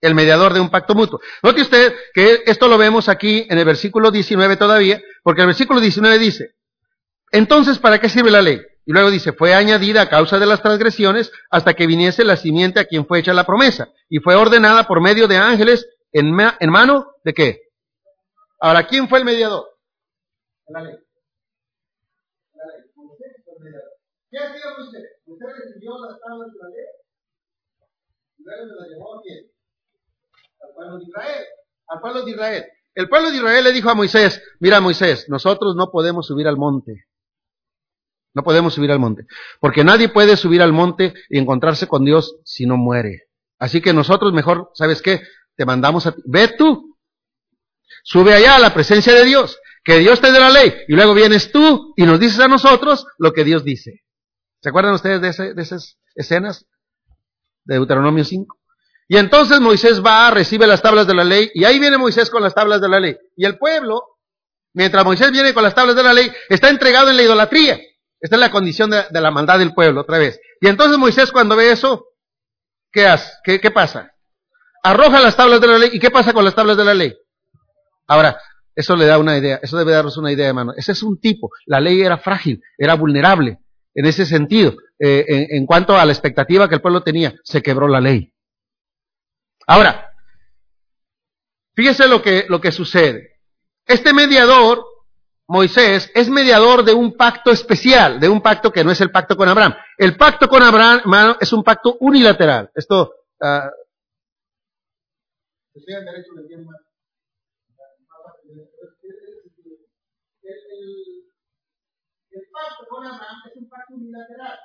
[SPEAKER 1] El mediador de un pacto mutuo. Note usted que esto lo vemos aquí en el versículo 19 todavía, porque el versículo 19 dice, entonces, ¿para qué sirve la ley? Y luego dice, fue añadida a causa de las transgresiones hasta que viniese la simiente a quien fue hecha la promesa. Y fue ordenada por medio de ángeles en, en mano de qué? Ahora, ¿quién fue el mediador? La ley. La ley. fue el mediador. ¿Qué hacía Moisés? Usted recibió las tablas de la ley. Y luego me la llevó a quién? Al pueblo de Israel. Al pueblo de Israel. El pueblo de Israel le dijo a Moisés, mira Moisés, nosotros no podemos subir al monte. No podemos subir al monte. Porque nadie puede subir al monte y encontrarse con Dios si no muere. Así que nosotros mejor, ¿sabes qué? Te mandamos a ti. Ve tú. Sube allá a la presencia de Dios. Que Dios te dé la ley. Y luego vienes tú y nos dices a nosotros lo que Dios dice. ¿Se acuerdan ustedes de, de esas escenas? De Deuteronomio 5. Y entonces Moisés va, recibe las tablas de la ley, y ahí viene Moisés con las tablas de la ley. Y el pueblo, mientras Moisés viene con las tablas de la ley, está entregado en la idolatría. Esta es la condición de, la maldad del pueblo, otra vez. Y entonces Moisés cuando ve eso, ¿qué hace? ¿Qué, ¿Qué pasa? Arroja las tablas de la ley. ¿Y qué pasa con las tablas de la ley? Ahora, eso le da una idea, eso debe darnos una idea, hermano. Ese es un tipo. La ley era frágil, era vulnerable en ese sentido. Eh, en, en cuanto a la expectativa que el pueblo tenía, se quebró la ley. Ahora, fíjese lo que, lo que sucede. Este mediador Moisés es mediador de un pacto especial, de un pacto que no es el pacto con Abraham. El pacto con Abraham hermano, es un pacto unilateral. Esto. Uh, el, pacto con Abraham es un pacto unilateral.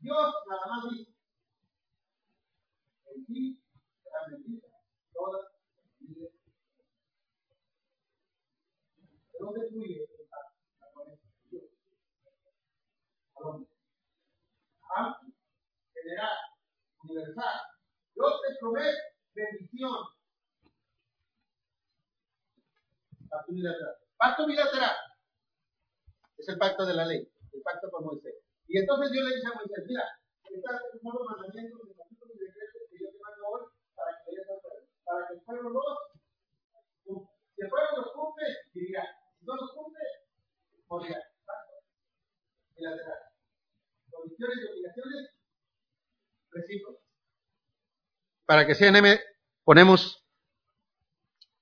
[SPEAKER 1] Dios nada más dice: en ti será bendita toda no destruye la conexión al hombre. Amplio, general, universal. Dios te provee bendición.
[SPEAKER 2] Pacto bilateral. Es el pacto de la ley, el pacto con Moisés. Y entonces Dios le dice a Moisés, mira, estás son los mandamientos, los y decretos que yo te mando hoy para que vayas al pueblo. Para que el pueblo los si el pueblo los cumple. No los cumple, bilateral. Condiciones y obligaciones recíprocas. Para que sea M, ponemos,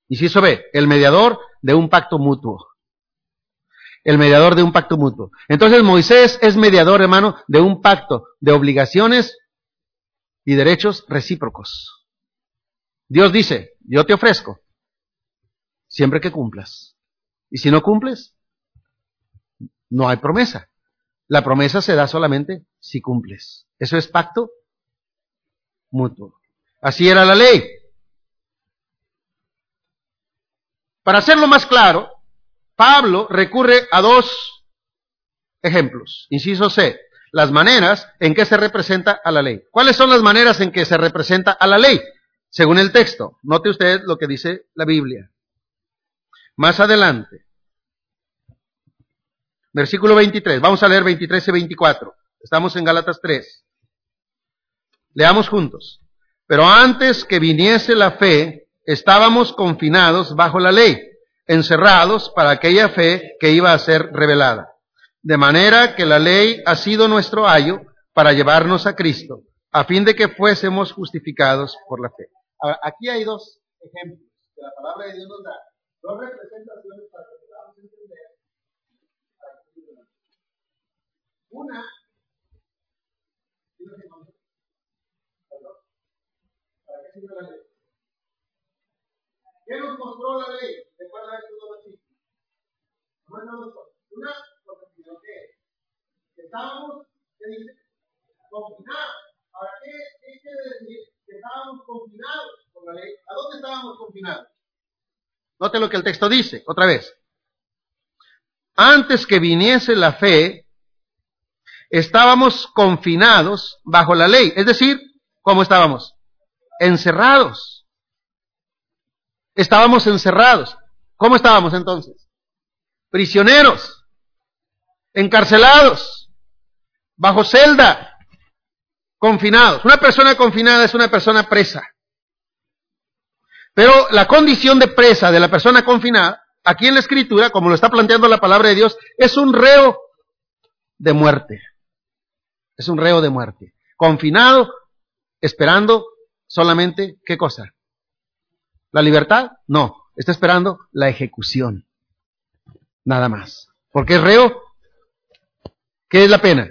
[SPEAKER 2] inciso B, el mediador de un pacto mutuo. El mediador de un pacto mutuo. Entonces Moisés es mediador, hermano, de un pacto de obligaciones y derechos recíprocos. Dios dice, yo te ofrezco, siempre que cumplas. Y si no cumples, no hay promesa. La promesa se da solamente si cumples. Eso es pacto mutuo. Así era la ley. Para hacerlo más claro, Pablo recurre a dos ejemplos. Inciso C, las maneras en que se representa a la ley. ¿Cuáles son las maneras en que se representa a la ley? Según el texto. Note usted lo que dice la Biblia. Más adelante. Versículo 23. Vamos a leer 23 y 24. Estamos en Gálatas 3. Leamos juntos. Pero antes que viniese la fe, estábamos confinados bajo la ley, encerrados para aquella fe que iba a ser revelada. De manera que la ley ha sido nuestro ayo para llevarnos a Cristo, a fin de que fuésemos justificados por la fe. aquí hay dos ejemplos que la palabra de Dios nos da, dos representaciones para que podamos entender. Una la ley. ¿Qué nos mostró la ley? Recuerda estos dos versículos. Una, porque que, que estábamos, ¿qué dice? Confinados. ¿Para qué, qué quiere decir? Que estábamos confinados por la ley. ¿A dónde estábamos confinados? Note lo que el texto dice, otra vez. Antes que viniese la fe, estábamos confinados bajo la ley. Es decir, ¿cómo estábamos? encerrados. Estábamos encerrados. ¿Cómo estábamos entonces? Prisioneros, encarcelados, bajo celda, confinados. Una persona confinada es una persona presa. Pero la condición de presa de la persona confinada, aquí en la escritura, como lo está planteando la palabra de Dios, es un reo de muerte. Es un reo de muerte. Confinado, esperando solamente, ¿qué cosa? ¿La libertad? No, está esperando la ejecución. Nada más. Porque es reo. ¿Qué es la pena?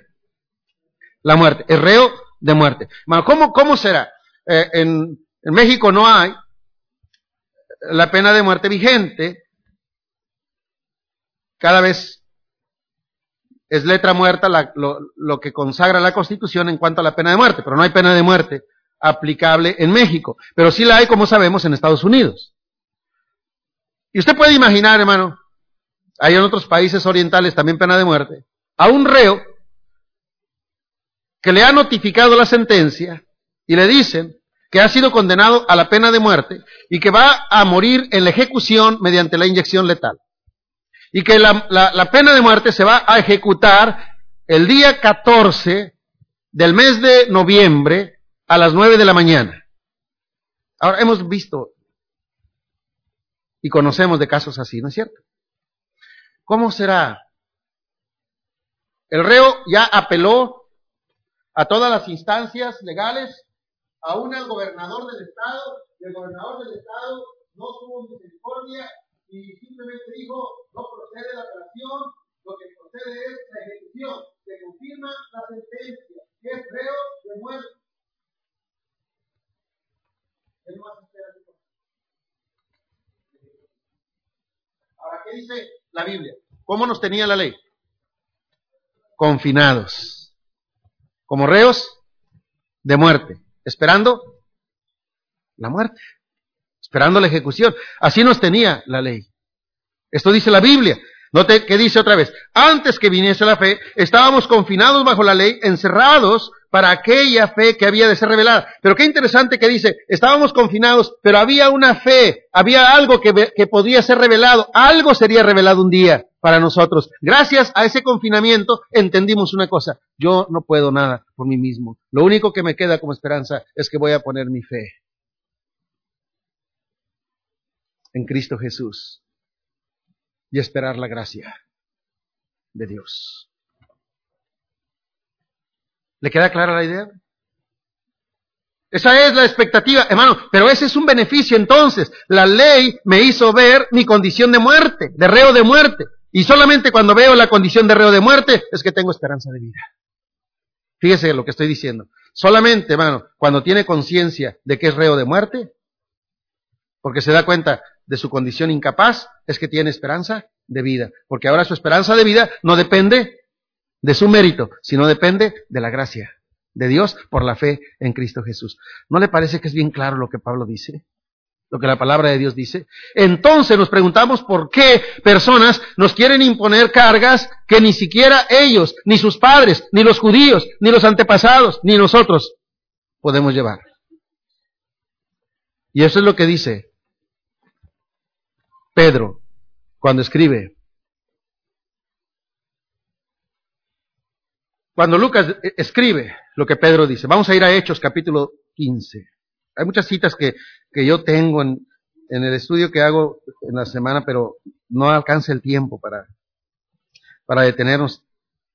[SPEAKER 2] La muerte. Es reo de muerte. ¿cómo, cómo será? Eh, en, en México no hay la pena de muerte vigente. Cada vez es letra muerta lo, lo, que consagra la Constitución en cuanto a la pena de muerte, pero no hay pena de muerte aplicable en México, pero sí la hay, como sabemos, en Estados Unidos. Y usted puede imaginar, hermano, hay en otros países orientales también pena de muerte, a un reo que le ha notificado la sentencia y le dicen que ha sido condenado a la pena de muerte y que va a morir en la ejecución mediante la inyección letal. Y que la, la pena de muerte se va a ejecutar el día 14 del mes de noviembre a las nueve de la mañana. Ahora hemos visto y conocemos de casos así, ¿no es cierto? ¿Cómo será? El reo ya apeló a todas las instancias legales, aún al gobernador del estado, y el gobernador del estado no tuvo misericordia y simplemente dijo, no procede la apelación, lo que procede es la ejecución, se confirma la sentencia, que es reo de muerte. Ahora, ¿qué dice la Biblia? ¿Cómo nos tenía la ley? Confinados, como reos de muerte, esperando la muerte, esperando la ejecución. Así nos tenía la ley. Esto dice la Biblia. Note que dice otra vez, antes que viniese la fe, estábamos confinados bajo la ley, encerrados para aquella fe que había de ser revelada. Pero qué interesante que dice, estábamos confinados, pero había una fe, había algo que, podía ser revelado, algo sería revelado un día para nosotros. Gracias a ese confinamiento entendimos una cosa, yo no puedo nada por mí mismo. Lo único que me queda como esperanza es que voy a poner mi fe en Cristo Jesús y esperar la gracia de Dios. ¿Le queda clara la idea? Esa es la expectativa, hermano, pero ese es un beneficio entonces. La ley me hizo ver mi condición de muerte, de reo de muerte. Y solamente cuando veo la condición de reo de muerte es que tengo esperanza de vida. Fíjese lo que estoy diciendo. Solamente, hermano, cuando tiene conciencia de que es reo de muerte, porque se da cuenta de su condición incapaz, es que tiene esperanza de vida. Porque ahora su esperanza de vida no depende de su mérito, sino depende de la gracia de Dios por la fe en Cristo Jesús. ¿No le parece que es bien claro lo que Pablo dice? Lo que la palabra de Dios dice. Entonces nos preguntamos por qué personas nos quieren imponer cargas que ni siquiera ellos, ni sus padres, ni los judíos, ni los antepasados, ni nosotros podemos llevar. Y eso es lo que dice Pedro cuando escribe Cuando Lucas e-, escribe lo que Pedro dice, vamos a ir a Hechos capítulo 15. Hay muchas citas que, que yo tengo en, en el estudio que hago en la semana, pero no alcanza el tiempo para, para detenernos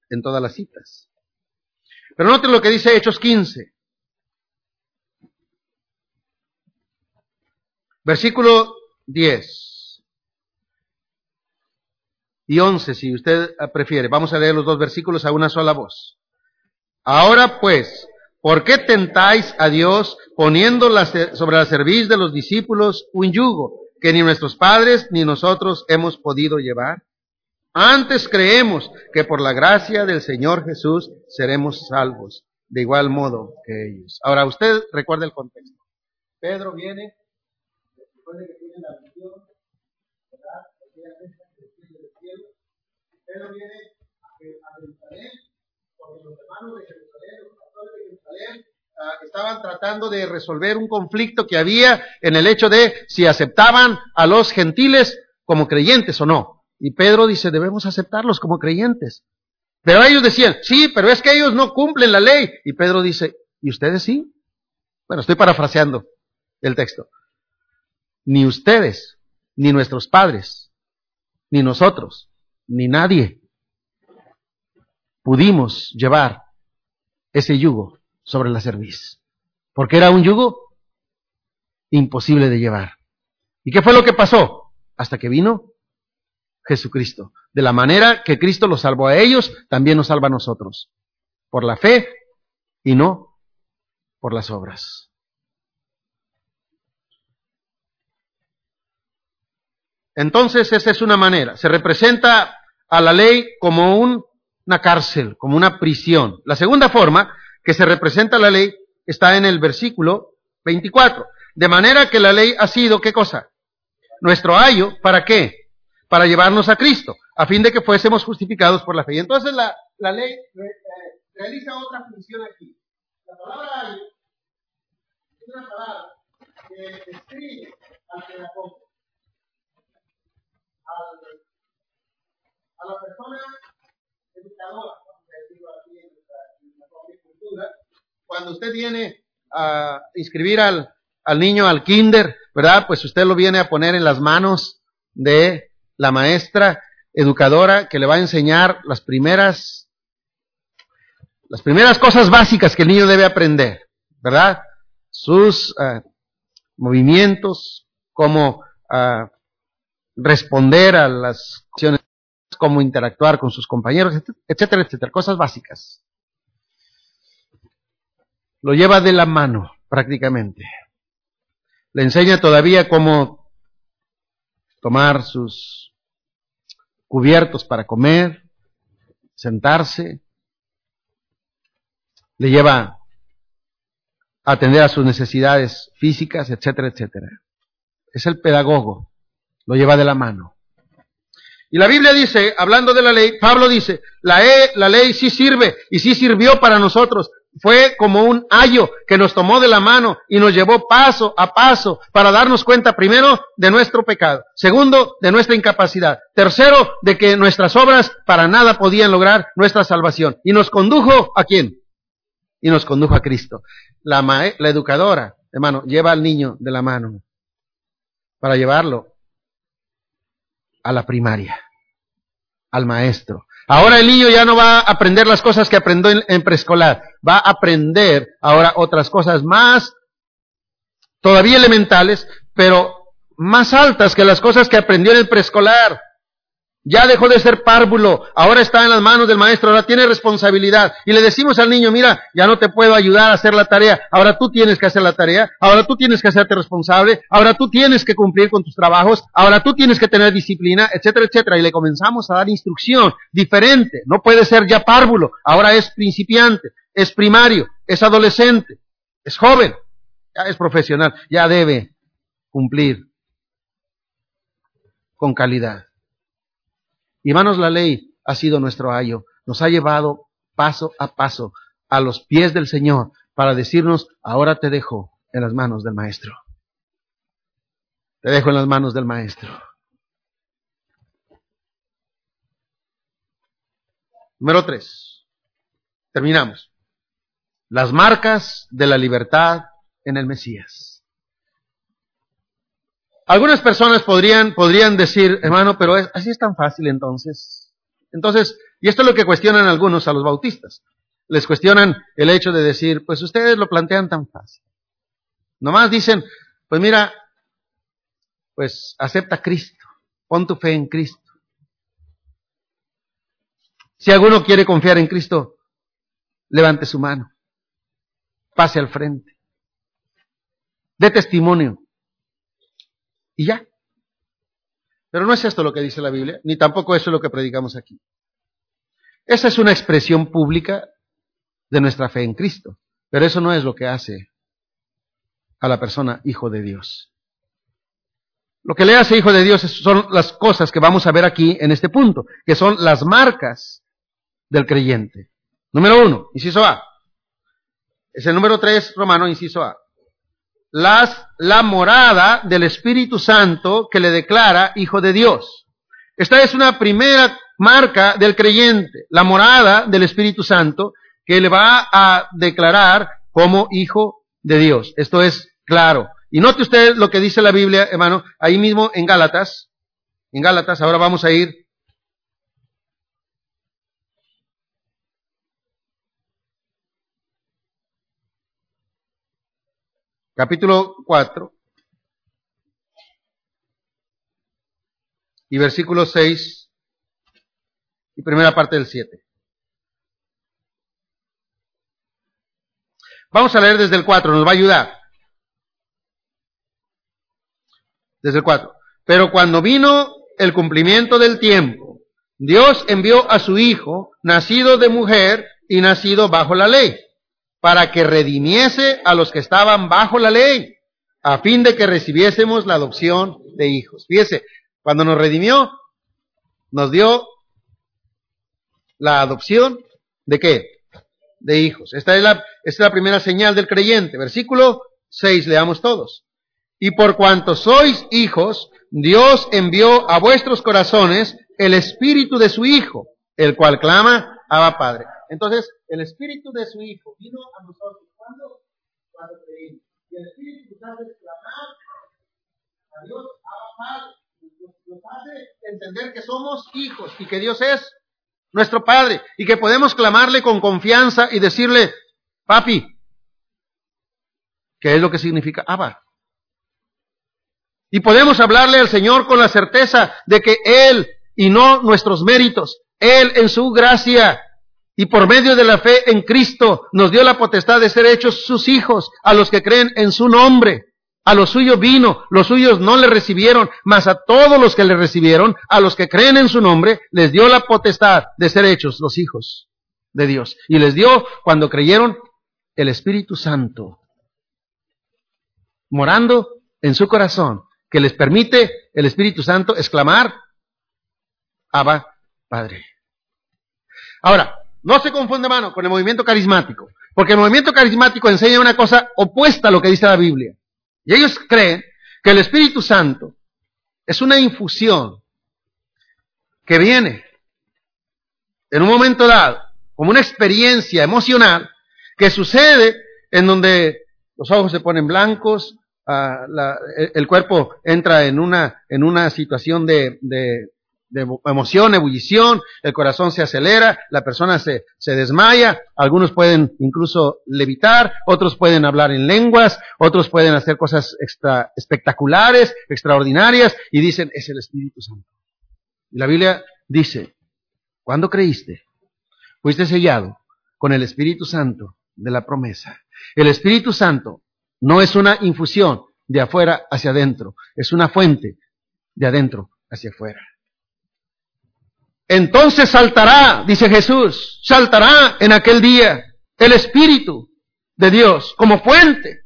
[SPEAKER 2] en todas las citas. Pero noten lo que dice Hechos 15. Versículo 10 y 11, si usted prefiere. Vamos a leer los dos versículos a una sola voz. Ahora pues, ¿por qué tentáis a Dios poniendo sobre la cerviz de los discípulos un yugo que ni nuestros padres ni nosotros hemos podido llevar? Antes creemos que por la gracia del Señor Jesús seremos salvos, de igual modo que ellos. Ahora, usted recuerda el contexto. Pedro viene, que tiene la Pedro viene a Jerusalén porque los hermanos de Jerusalén, los pastores de Jerusalén, ah, estaban tratando de resolver un conflicto que había en el hecho de si aceptaban a los gentiles como creyentes o no. Y Pedro dice, debemos aceptarlos como creyentes. Pero ellos decían, sí, pero es que ellos no cumplen la ley. Y Pedro dice, ¿y ustedes sí? Bueno, estoy parafraseando el texto. Ni ustedes, ni nuestros padres, ni nosotros, ni nadie pudimos llevar ese yugo sobre la cerviz. Porque era un yugo imposible de llevar. ¿Y qué fue lo que pasó? Hasta que vino Jesucristo. De la manera que Cristo los salvó a ellos, también nos salva a nosotros. Por la fe y no por las obras. Entonces esa es una manera. Se representa a la ley como un una cárcel, como una prisión. La segunda forma que se representa la ley está en el versículo 24. De manera que la ley ha sido, ¿qué cosa? Nuestro ayo, ¿para qué? Para llevarnos a Cristo, a fin de que fuésemos justificados por la fe. Y entonces la, ley eh, realiza otra función aquí. La palabra ayo es una palabra que describe al que la a la persona cuando usted viene a inscribir al, al niño al kinder, ¿verdad? Pues usted lo viene a poner en las manos de la maestra educadora que le va a enseñar las primeras, las primeras cosas básicas que el niño debe aprender, ¿verdad? Sus uh, movimientos, cómo uh, responder a las acciones cómo interactuar con sus compañeros, etcétera, etcétera, cosas básicas. Lo lleva de la mano prácticamente. Le enseña todavía cómo tomar sus cubiertos para comer, sentarse. Le lleva a atender a sus necesidades físicas, etcétera, etcétera. Es el pedagogo. Lo lleva de la mano. Y la Biblia dice, hablando de la ley, Pablo dice, la, e, la ley sí sirve y sí sirvió para nosotros. fue como un ayo que nos tomó de la mano y nos llevó paso a paso para darnos cuenta primero de nuestro pecado, segundo de nuestra incapacidad, tercero de que nuestras obras para nada podían lograr nuestra salvación. Y nos condujo a quién? Y nos condujo a Cristo. La, la educadora, hermano, lleva al niño de la mano para llevarlo a la primaria, al maestro. Ahora el niño ya no va a aprender las cosas que aprendió en, preescolar, va a aprender ahora otras cosas más, todavía elementales, pero más altas que las cosas que aprendió en el preescolar. Ya dejó de ser párvulo, ahora está en las manos del maestro, ahora tiene responsabilidad. Y le decimos al niño, mira, ya no te puedo ayudar a hacer la tarea, ahora tú tienes que hacer la tarea, ahora tú tienes que hacerte responsable, ahora tú tienes que cumplir con tus trabajos, ahora tú tienes que tener disciplina, etcétera, etcétera. Y le comenzamos a dar instrucción diferente. No puede ser ya párvulo, ahora es principiante, es primario, es adolescente, es joven, ya es profesional, ya debe cumplir con calidad. Y hermanos, la ley ha sido nuestro ayo, nos ha llevado paso a paso a los pies del Señor para decirnos, ahora te dejo en las manos del Maestro. Te dejo en las manos del Maestro. Número tres. Terminamos. Las marcas de la libertad en el Mesías. Algunas personas podrían, podrían decir, hermano, pero así es tan fácil entonces. Entonces, y esto es lo que cuestionan algunos a los bautistas. Les cuestionan el hecho de decir, pues ustedes lo plantean tan fácil. Nomás dicen, pues mira, pues acepta a Cristo, pon tu fe en Cristo. Si alguno quiere confiar en Cristo, levante su mano, pase al frente, dé testimonio, y ya. Pero no es esto lo que dice la Biblia, ni tampoco eso es lo que predicamos aquí. Esa es una expresión pública de nuestra fe en Cristo, pero eso no es lo que hace a la persona hijo de Dios. Lo que le hace hijo de Dios son las cosas que vamos a ver aquí en este punto, que son las marcas del creyente. Número uno, inciso A. Es el número tres, romano, inciso A las, la morada del Espíritu Santo que le declara hijo de Dios. Esta es una primera marca del creyente, la morada del Espíritu Santo que le va a declarar como hijo de Dios. Esto es claro. Y note usted lo que dice la Biblia, hermano, ahí mismo en Gálatas. En Gálatas, ahora vamos a ir capítulo 4 y versículo 6 y primera parte del 7. Vamos a leer desde el 4, nos va a ayudar. Desde el 4. Pero cuando vino el cumplimiento del tiempo, Dios envió a su Hijo, nacido de mujer y nacido bajo la ley para que redimiese a los que estaban bajo la ley, a fin de que recibiésemos la adopción de hijos. Fíjese, cuando nos redimió, nos dio la adopción de qué? De hijos. Esta es la, esta es la primera señal del creyente. Versículo 6, leamos todos. Y por cuanto sois hijos, Dios envió a vuestros corazones el espíritu de su Hijo, el cual clama, Abba Padre. Entonces, el espíritu de su Hijo vino a nosotros. ¿Cuándo? Cuando creímos. Y el espíritu nos hace exclamar a Dios, a Padre. Nos, hace entender que somos hijos y que Dios es nuestro Padre y que podemos clamarle con confianza y decirle, papi, ¿qué es lo que significa Abba. Y podemos hablarle al Señor con la certeza de que Él y no nuestros méritos, Él en su gracia y por medio de la fe en Cristo nos dio la potestad de ser hechos sus hijos a los que creen en su nombre. A los suyos vino, los suyos no le recibieron, mas a todos los que le recibieron, a los que creen en su nombre, les dio la potestad de ser hechos los hijos de Dios. Y les dio, cuando creyeron, el Espíritu Santo, morando en su corazón, que les permite el Espíritu Santo exclamar, Abba, Padre. Ahora, no se confunde, hermano, con el movimiento carismático. Porque el movimiento carismático enseña una cosa opuesta a lo que dice la Biblia. Y ellos creen que el Espíritu Santo es una infusión que viene en un momento dado, como una experiencia emocional que sucede en donde los ojos se ponen blancos, ah, el, cuerpo entra en una, en una situación de, de, de, emoción, ebullición, el corazón se acelera, la persona se, se desmaya, algunos pueden incluso levitar, otros pueden hablar en lenguas, otros pueden hacer cosas extra, espectaculares, extraordinarias, y dicen, es el Espíritu Santo. Y la Biblia dice, ¿cuándo creíste? Fuiste sellado con el Espíritu Santo de la promesa. El Espíritu Santo no es una infusión de afuera hacia adentro, es una fuente de adentro hacia afuera. Entonces saltará, dice Jesús, saltará en aquel día el Espíritu de Dios como fuente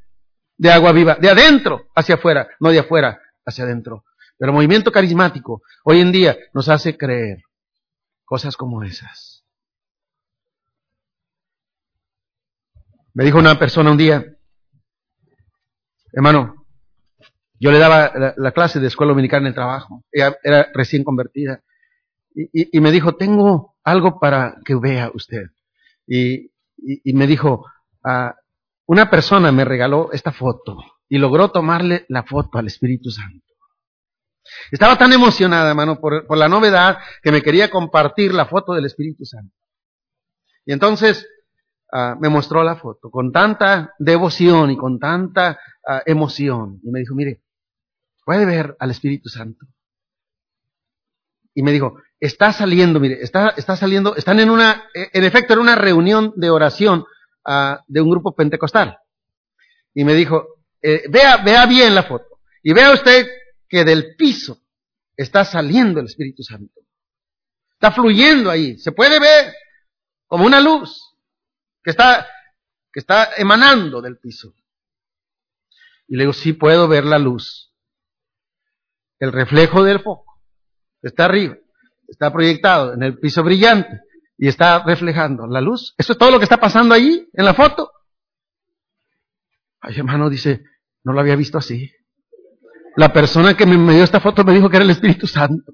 [SPEAKER 2] de agua viva, de adentro hacia afuera, no de afuera hacia adentro. Pero el movimiento carismático hoy en día nos hace creer cosas como esas. Me dijo una persona un día, hermano, yo le daba la, clase de escuela dominical en el trabajo, ella era recién convertida, y, me dijo, tengo algo para que vea usted. Y, me dijo, ah, una persona me regaló esta foto y logró tomarle la foto al Espíritu Santo. Estaba tan emocionada, hermano, por, la novedad que me quería compartir la foto del Espíritu Santo. Y entonces Ah, me mostró la foto con tanta devoción y con tanta ah, emoción. Y me dijo, mire, puede ver al Espíritu Santo. Y me dijo, está saliendo, mire, está, está saliendo, están en una, en efecto, en una reunión de oración ah, de un grupo pentecostal. Y me dijo, eh, vea, vea bien la foto. Y vea usted que del piso está saliendo el Espíritu Santo. Está fluyendo ahí. Se puede ver como una luz que está, que está emanando del piso. Y le digo, sí puedo ver la luz. El reflejo del foco está arriba, está proyectado en el piso brillante y está reflejando la luz. Eso es todo lo que está pasando allí en la foto. Ay, hermano, dice, no lo había visto así. La persona que me dio esta foto me dijo que era el Espíritu Santo.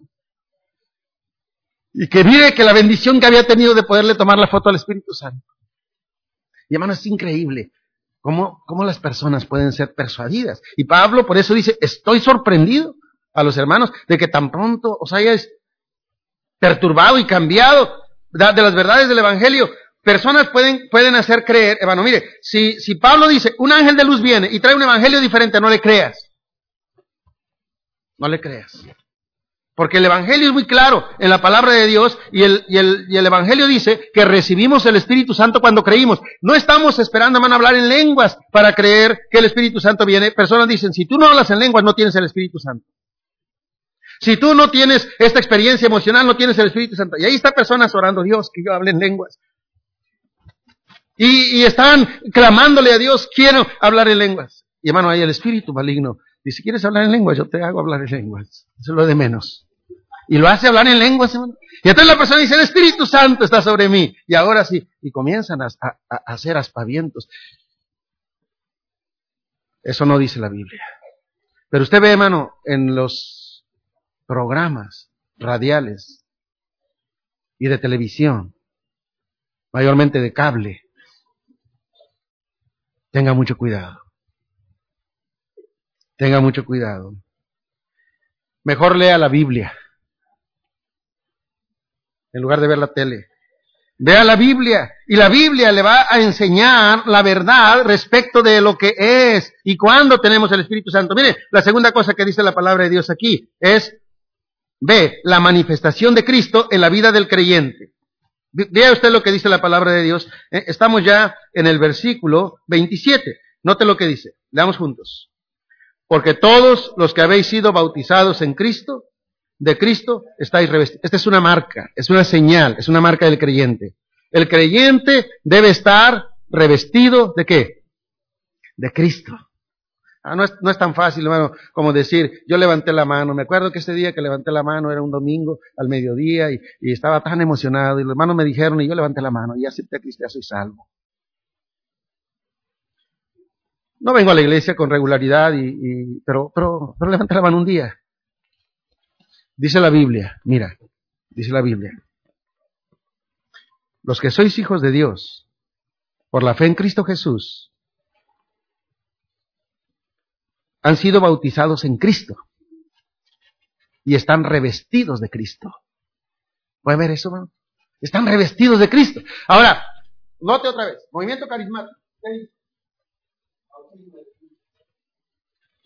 [SPEAKER 2] Y que mire que la bendición que había tenido de poderle tomar la foto al Espíritu Santo. Y hermano, es increíble cómo, cómo las personas pueden ser persuadidas. Y Pablo por eso dice, estoy sorprendido a los hermanos de que tan pronto os hayáis perturbado y cambiado de las verdades del Evangelio. Personas pueden, pueden hacer creer, hermano, mire, si, si Pablo dice, un ángel de luz viene y trae un evangelio diferente, no le creas. No le creas. Porque el Evangelio es muy claro en la palabra de Dios y el, y, el, y el, Evangelio dice que recibimos el Espíritu Santo cuando creímos. No estamos esperando, a hablar en lenguas para creer que el Espíritu Santo viene. Personas dicen, si tú no hablas en lenguas, no tienes el Espíritu Santo. Si tú no tienes esta experiencia emocional, no tienes el Espíritu Santo. Y ahí están personas orando, Dios, que yo hable en lenguas. Y, están clamándole a Dios, quiero hablar en lenguas. Y hermano, ahí el Espíritu maligno si quieres hablar en lenguas, yo te hago hablar en lenguas. Eso es lo de menos. Y lo hace hablar en lenguas, hermano. Y entonces la persona dice, el Espíritu Santo está sobre mí. Y ahora sí. Y comienzan a, hacer aspavientos. Eso no dice la Biblia. Pero usted ve, hermano, en los programas radiales y de televisión, mayormente de cable, tenga mucho cuidado. Tenga mucho cuidado. Mejor lea la Biblia en lugar de ver la tele. Vea la Biblia y la Biblia le va a enseñar la verdad respecto de lo que es y cuándo tenemos el Espíritu Santo. Mire, la segunda cosa que dice la palabra de Dios aquí es, ve la manifestación de Cristo en la vida del creyente. Vea usted lo que dice la palabra de Dios. Eh, estamos ya en el versículo 27. Note lo que dice. Leamos juntos. Porque todos los que habéis sido bautizados en Cristo, de Cristo, estáis revestidos. Esta es una marca, es una señal, es una marca del creyente. El creyente debe estar revestido de qué? De Cristo. Ah, no, es, no es tan fácil, hermano, como decir, yo levanté la mano. Me acuerdo que ese día que levanté la mano era un domingo al mediodía y, y estaba tan emocionado y los hermanos me dijeron y yo levanté la mano y acepté a Cristo, ya soy salvo. No vengo a la iglesia con regularidad, y, pero, pero, pero levanté la mano un día. Dice la Biblia, mira, dice la Biblia, los que sois hijos de Dios, por la fe en Cristo Jesús, han sido bautizados en Cristo y están revestidos de Cristo. ¿Puede ver eso, hermano? Están revestidos de Cristo. Ahora, note otra vez, movimiento carismático.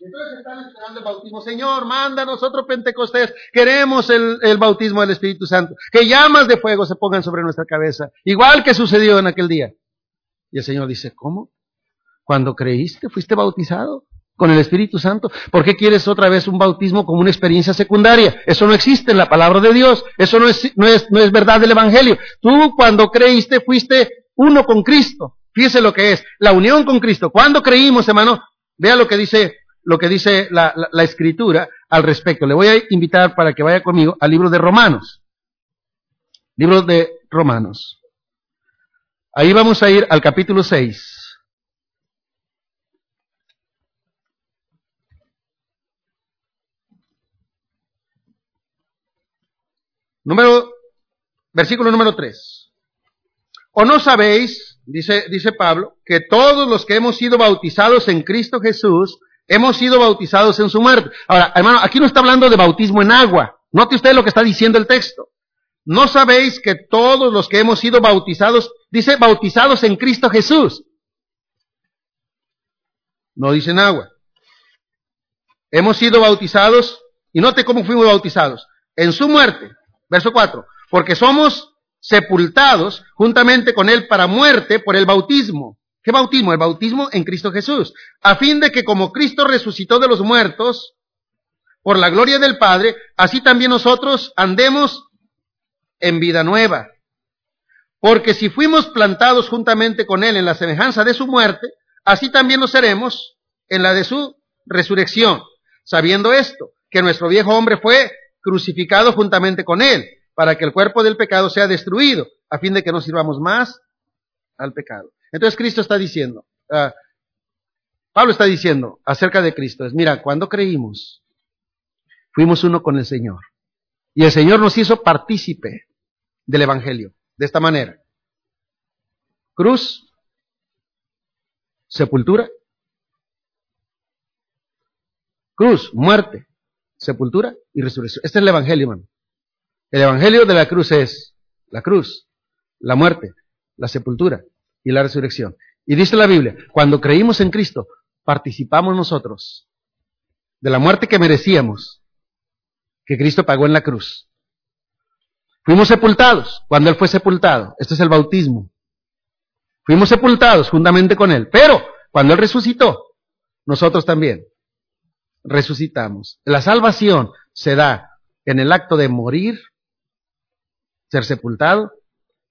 [SPEAKER 2] Entonces están esperando el bautismo. Señor, manda a nosotros Pentecostés. Queremos el, el, bautismo del Espíritu Santo. Que llamas de fuego se pongan sobre nuestra cabeza. Igual que sucedió en aquel día. Y el Señor dice, ¿cómo? Cuando creíste, fuiste bautizado con el Espíritu Santo. ¿Por qué quieres otra vez un bautismo como una experiencia secundaria? Eso no existe en la palabra de Dios. Eso no es, no es, no es verdad del Evangelio. Tú cuando creíste fuiste uno con Cristo. Fíjese lo que es la unión con Cristo. Cuando creímos, hermano, vea lo que dice lo que dice la, la, la, escritura al respecto. Le voy a invitar para que vaya conmigo al libro de Romanos. Libro de Romanos. Ahí vamos a ir al capítulo 6. Número, versículo número 3. ¿O no sabéis, dice, dice Pablo, que todos los que hemos sido bautizados en Cristo Jesús, Hemos sido bautizados en su muerte. Ahora, hermano, aquí no está hablando de bautismo en agua. Note usted lo que está diciendo el texto. ¿No sabéis que todos los que hemos sido bautizados, dice bautizados en Cristo Jesús? No dice en agua. Hemos sido bautizados, y note cómo fuimos bautizados, en su muerte. Verso 4. Porque somos sepultados juntamente con él para muerte por el bautismo ¿Qué bautismo? El bautismo en Cristo Jesús. A fin de que como Cristo resucitó de los muertos, por la gloria del Padre, así también nosotros andemos en vida nueva. Porque si fuimos plantados juntamente con Él en la semejanza de su muerte, así también lo seremos en la de su resurrección. Sabiendo esto, que nuestro viejo hombre fue crucificado juntamente con Él, para que el cuerpo del pecado sea destruido, a fin de que no sirvamos más al pecado. Entonces Cristo está diciendo, uh, Pablo está diciendo acerca de Cristo, es, mira, cuando creímos, fuimos uno con el Señor. Y el Señor nos hizo partícipe del Evangelio, de esta manera. Cruz, sepultura, cruz, muerte, sepultura y resurrección. Este es el Evangelio, hermano. El Evangelio de la cruz es la cruz, la muerte, la sepultura y la resurrección. Y dice la Biblia, cuando creímos en Cristo, participamos nosotros de la muerte que merecíamos, que Cristo pagó en la cruz. Fuimos sepultados cuando Él fue sepultado. Este es el bautismo. Fuimos sepultados juntamente con Él. Pero cuando Él resucitó, nosotros también resucitamos. La salvación se da en el acto de morir, ser sepultado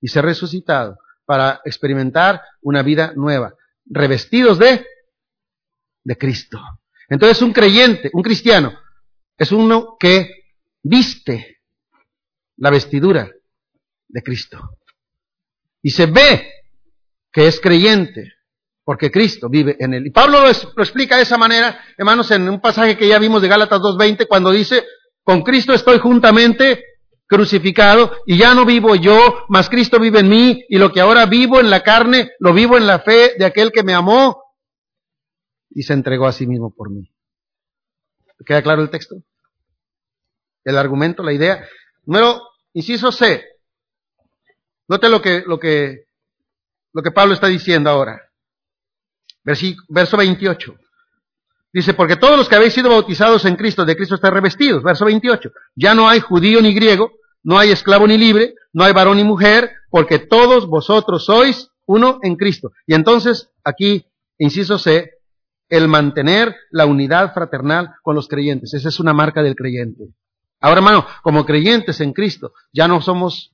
[SPEAKER 2] y ser resucitado para experimentar una vida nueva, revestidos de, de Cristo. Entonces un creyente, un cristiano, es uno que viste la vestidura de Cristo. Y se ve que es creyente, porque Cristo vive en él. Y Pablo lo, explica de esa manera, hermanos, en un pasaje que ya vimos de Gálatas 2.20, cuando dice, con Cristo estoy juntamente crucificado y ya no vivo yo, mas Cristo vive en mí y lo que ahora vivo en la carne, lo vivo en la fe de aquel que me amó y se entregó a sí mismo por mí. ¿Queda claro el texto? El argumento, la idea. Número, inciso C. Note lo que, lo que, lo que Pablo está diciendo ahora. Verso 28. Dice, porque todos los que habéis sido bautizados en Cristo, de Cristo están revestidos. Verso 28. Ya no hay judío ni griego, no hay esclavo ni libre, no hay varón ni mujer, porque todos vosotros sois uno en Cristo. Y entonces, aquí, inciso C, el mantener la unidad fraternal con los creyentes. Esa es una marca del creyente. Ahora, hermano, como creyentes en Cristo, ya no somos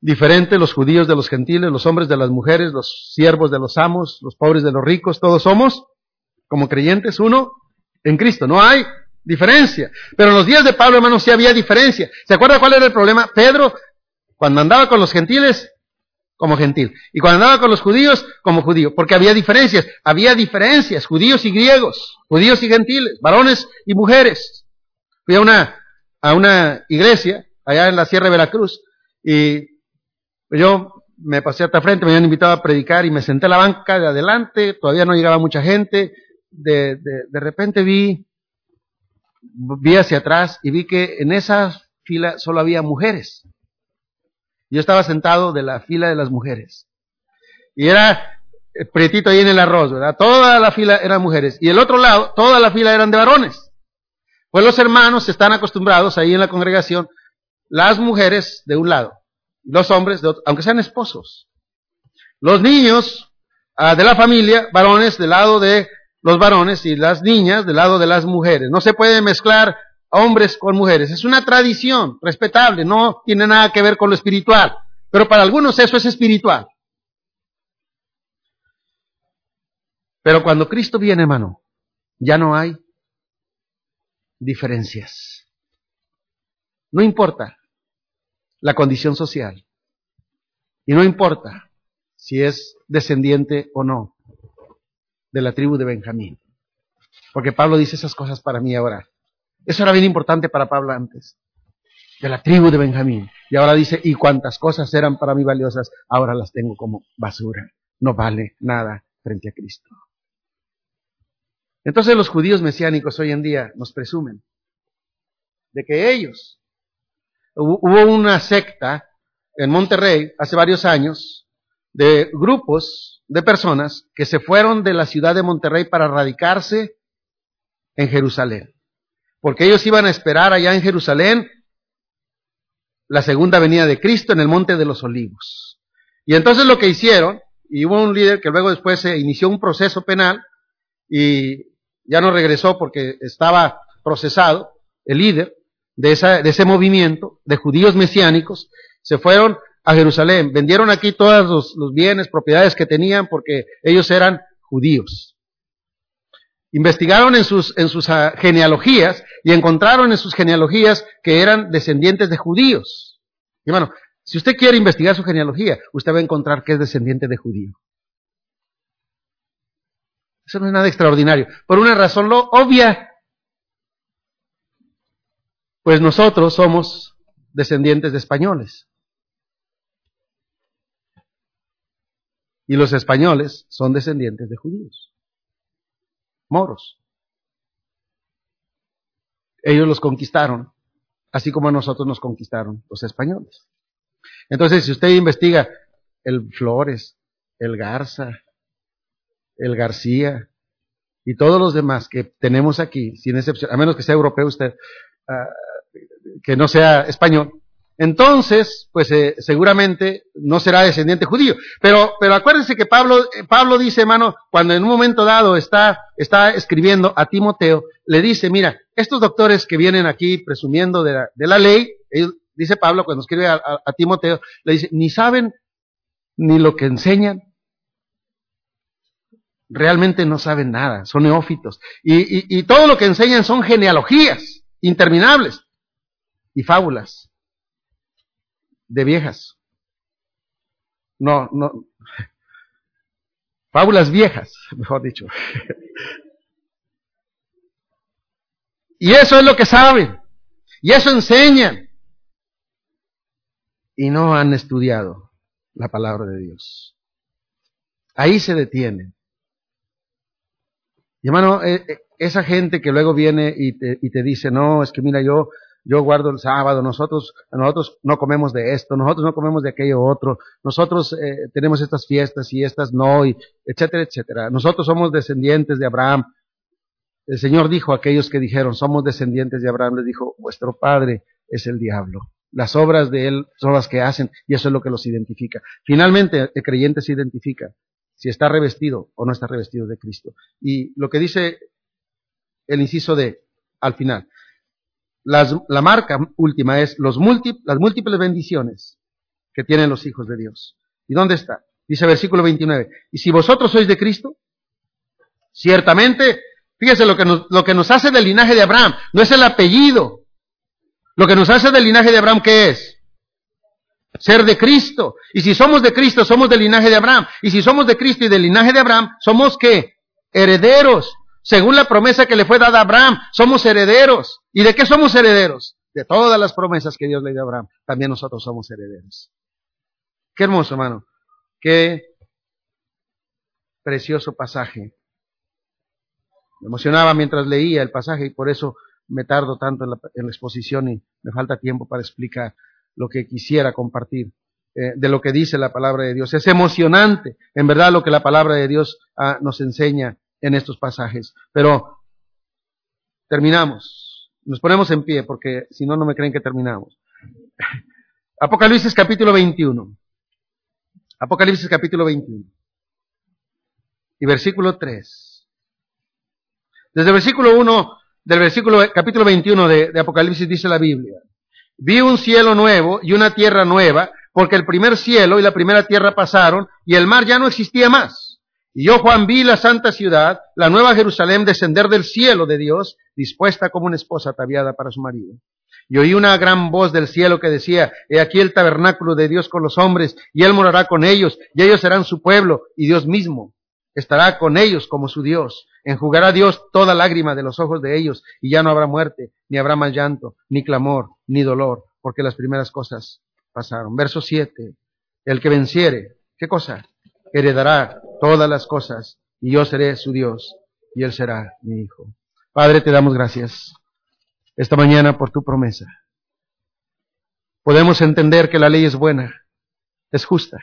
[SPEAKER 2] diferentes los judíos de los gentiles, los hombres de las mujeres, los siervos de los amos, los pobres de los ricos, todos somos como creyentes, uno en Cristo. No hay diferencia. Pero en los días de Pablo, hermanos, sí había diferencia. ¿Se acuerda cuál era el problema? Pedro, cuando andaba con los gentiles, como gentil. Y cuando andaba con los judíos, como judío. Porque había diferencias. Había diferencias, judíos y griegos, judíos y gentiles, varones y mujeres. Fui a una, a una iglesia allá en la Sierra de Veracruz y yo me pasé hasta frente, me habían invitado a predicar y me senté en la banca de adelante, todavía no llegaba mucha gente. De, de, repente vi, vi hacia atrás y vi que en esa fila solo había mujeres. Yo estaba sentado de la fila de las mujeres. Y era pretito ahí en el arroz, ¿verdad? Toda la fila eran mujeres. Y el otro lado, toda la fila eran de varones. Pues los hermanos están acostumbrados ahí en la congregación, las mujeres de un lado, los hombres de aunque sean esposos. Los niños ah, de la familia, varones del lado de los varones y las niñas del lado de las mujeres. No se puede mezclar hombres con mujeres. Es una tradición respetable, no tiene nada que ver con lo espiritual. Pero para algunos eso es espiritual. Pero cuando Cristo viene, hermano, ya no hay diferencias. No importa la condición social. Y no importa si es descendiente o no de la tribu de Benjamín. Porque Pablo dice esas cosas para mí ahora. Eso era bien importante para Pablo antes, de la tribu de Benjamín. Y ahora dice, y cuantas cosas eran para mí valiosas, ahora las tengo como basura. No vale nada frente a Cristo. Entonces los judíos mesiánicos hoy en día nos presumen de que ellos, hubo una secta en Monterrey hace varios años de grupos de personas que se fueron de la ciudad de Monterrey para radicarse en Jerusalén porque ellos iban a esperar allá en Jerusalén la segunda venida de Cristo en el Monte de los Olivos. Y entonces lo que hicieron, y hubo un líder que luego después se inició un proceso penal y ya no regresó porque estaba procesado, el líder de, ese movimiento de judíos mesiánicos, se fueron a Jerusalén, vendieron aquí todos los, bienes, propiedades que tenían porque ellos eran judíos. Investigaron en sus, en sus ah, genealogías y encontraron en sus genealogías que eran descendientes de judíos. Y si usted quiere investigar su genealogía, usted va a encontrar que es descendiente de judío. Eso no es nada extraordinario. Por una razón lo obvia. Pues nosotros somos descendientes de españoles. Y los españoles son descendientes de judíos moros. Ellos los conquistaron, así como nosotros nos conquistaron los españoles. Entonces, si usted investiga el Flores, el Garza, el García y todos los demás que tenemos aquí, sin excepción, a menos que sea europeo usted, uh, que no sea español, entonces, pues eh, seguramente no será descendiente judío. Pero, pero acuérdense que Pablo, eh, Pablo dice, hermano, cuando en un momento dado está, está escribiendo a Timoteo, le dice, mira, estos doctores que vienen aquí presumiendo de la, ley, dice Pablo cuando escribe a, Timoteo, le dice, ni saben ni lo que enseñan. Realmente no saben nada, son neófitos. Y, y todo lo que enseñan son genealogías interminables y fábulas de viejas. No, no. Fábulas viejas, mejor dicho. Y eso es lo que saben. Y eso enseñan. Y no han estudiado la palabra de Dios. Ahí se detienen. Y hermano, eh, eh, esa gente que luego viene y te, y te dice, no, es que mira, yo yo guardo el sábado, nosotros, nosotros no comemos de esto, nosotros no comemos de aquello otro, nosotros eh, tenemos estas fiestas y estas no, y etcétera, etcétera. Nosotros somos descendientes de Abraham. El Señor dijo a aquellos que dijeron, somos descendientes de Abraham, les dijo, vuestro padre es el diablo. Las obras de él son las que hacen y eso es lo que los identifica. Finalmente, el creyente se identifica si está revestido o no está revestido de Cristo. Y lo que dice el inciso de, al final, la marca última es los las múltiples bendiciones que tienen los hijos de Dios. ¿Y dónde está? Dice versículo 29. Y si vosotros sois de Cristo, Ciertamente, fíjese lo que, nos, lo que nos hace del linaje de Abraham, no es el apellido. Lo que nos hace del linaje de Abraham, ¿qué es? Ser de Cristo. Y si somos de Cristo, somos del linaje de Abraham. Y si somos de Cristo y del linaje de Abraham, somos qué? Herederos. Según la promesa que le fue dada a Abraham, somos herederos. ¿Y de qué somos herederos? De todas las promesas que Dios le dio a Abraham. También nosotros somos herederos. Qué hermoso, hermano. Qué precioso pasaje. Me emocionaba mientras leía el pasaje y por eso me tardo tanto en la, exposición y me falta tiempo para explicar lo que quisiera compartir eh, de lo que dice la palabra de Dios. Es emocionante, en verdad, lo que la palabra de Dios ah, nos enseña en estos pasajes. Pero terminamos. Nos ponemos en pie porque si no, no me creen que terminamos. Apocalipsis capítulo 21. Apocalipsis capítulo 21. Y versículo 3. Desde el versículo 1 del versículo capítulo 21 de, de Apocalipsis dice la Biblia. Vi un cielo nuevo y una tierra nueva, porque el primer cielo y la primera tierra pasaron y el mar ya no existía más. Y yo, Juan, vi la santa ciudad, la nueva Jerusalén, descender del cielo de Dios, dispuesta como una esposa ataviada para su marido. Y oí una gran voz del cielo que decía, He aquí el tabernáculo de Dios con los hombres, y Él morará con ellos, y ellos serán su pueblo, y Dios mismo estará con ellos como su Dios. Enjugará Dios toda lágrima de los ojos de ellos, y ya no habrá muerte, ni habrá más llanto, ni clamor, ni dolor, porque las primeras cosas pasaron. Verso 7. El que venciere, ¿qué cosa? Heredará todas las cosas, y yo seré su Dios, y Él será mi Hijo. Padre, te damos gracias esta mañana por tu promesa. Podemos entender que la ley es buena, es justa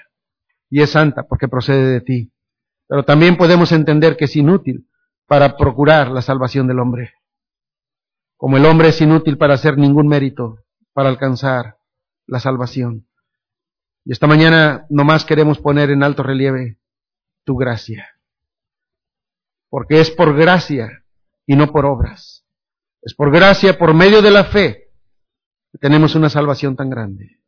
[SPEAKER 2] y es santa porque procede de ti. Pero también podemos entender que es inútil para procurar la salvación del hombre. Como el hombre es inútil para hacer ningún mérito para alcanzar la salvación. Y esta mañana nomás queremos poner en alto relieve tu gracia. Porque es por gracia y no por obras. Es por gracia, por medio de la fe, que tenemos una salvación tan grande.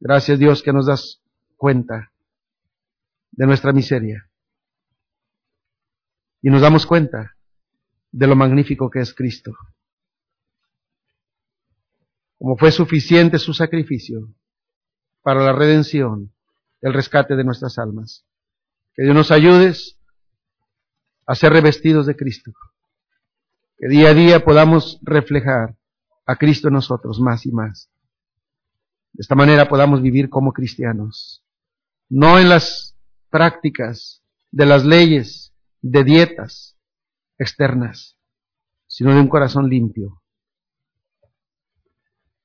[SPEAKER 2] Gracias Dios que nos das cuenta de nuestra miseria. Y nos damos cuenta de lo magnífico que es Cristo. Como fue suficiente su sacrificio para la redención, el rescate de nuestras almas. Que Dios nos ayudes a ser revestidos de Cristo que día a día podamos reflejar a Cristo en nosotros más y más. De esta manera podamos vivir como cristianos, no en las prácticas de las leyes, de dietas externas, sino de un corazón limpio,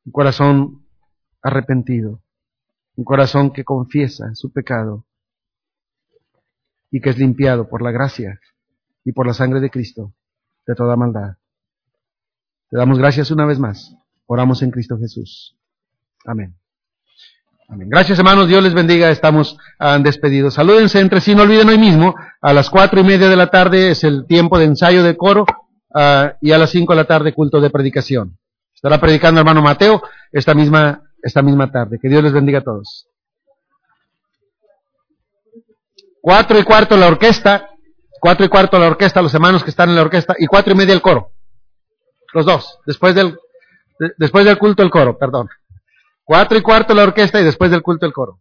[SPEAKER 2] un corazón arrepentido, un corazón que confiesa su pecado y que es limpiado por la gracia y por la sangre de Cristo de toda maldad. Te damos gracias una vez más. Oramos en Cristo Jesús. Amén. Amén. Gracias hermanos, Dios les bendiga, estamos ah, despedidos. Salúdense entre sí, no olviden hoy mismo, a las cuatro y media de la tarde es el tiempo de ensayo de coro ah, y a las cinco de la tarde culto de predicación. Estará predicando hermano Mateo esta misma, esta misma tarde. Que Dios les bendiga a todos. Cuatro y cuarto la orquesta, Cuatro y cuarto la orquesta, los hermanos que están en la orquesta, y cuatro y media el coro. Los dos, después del, después del culto el coro, perdón. Cuatro y cuarto la orquesta y después del culto el coro.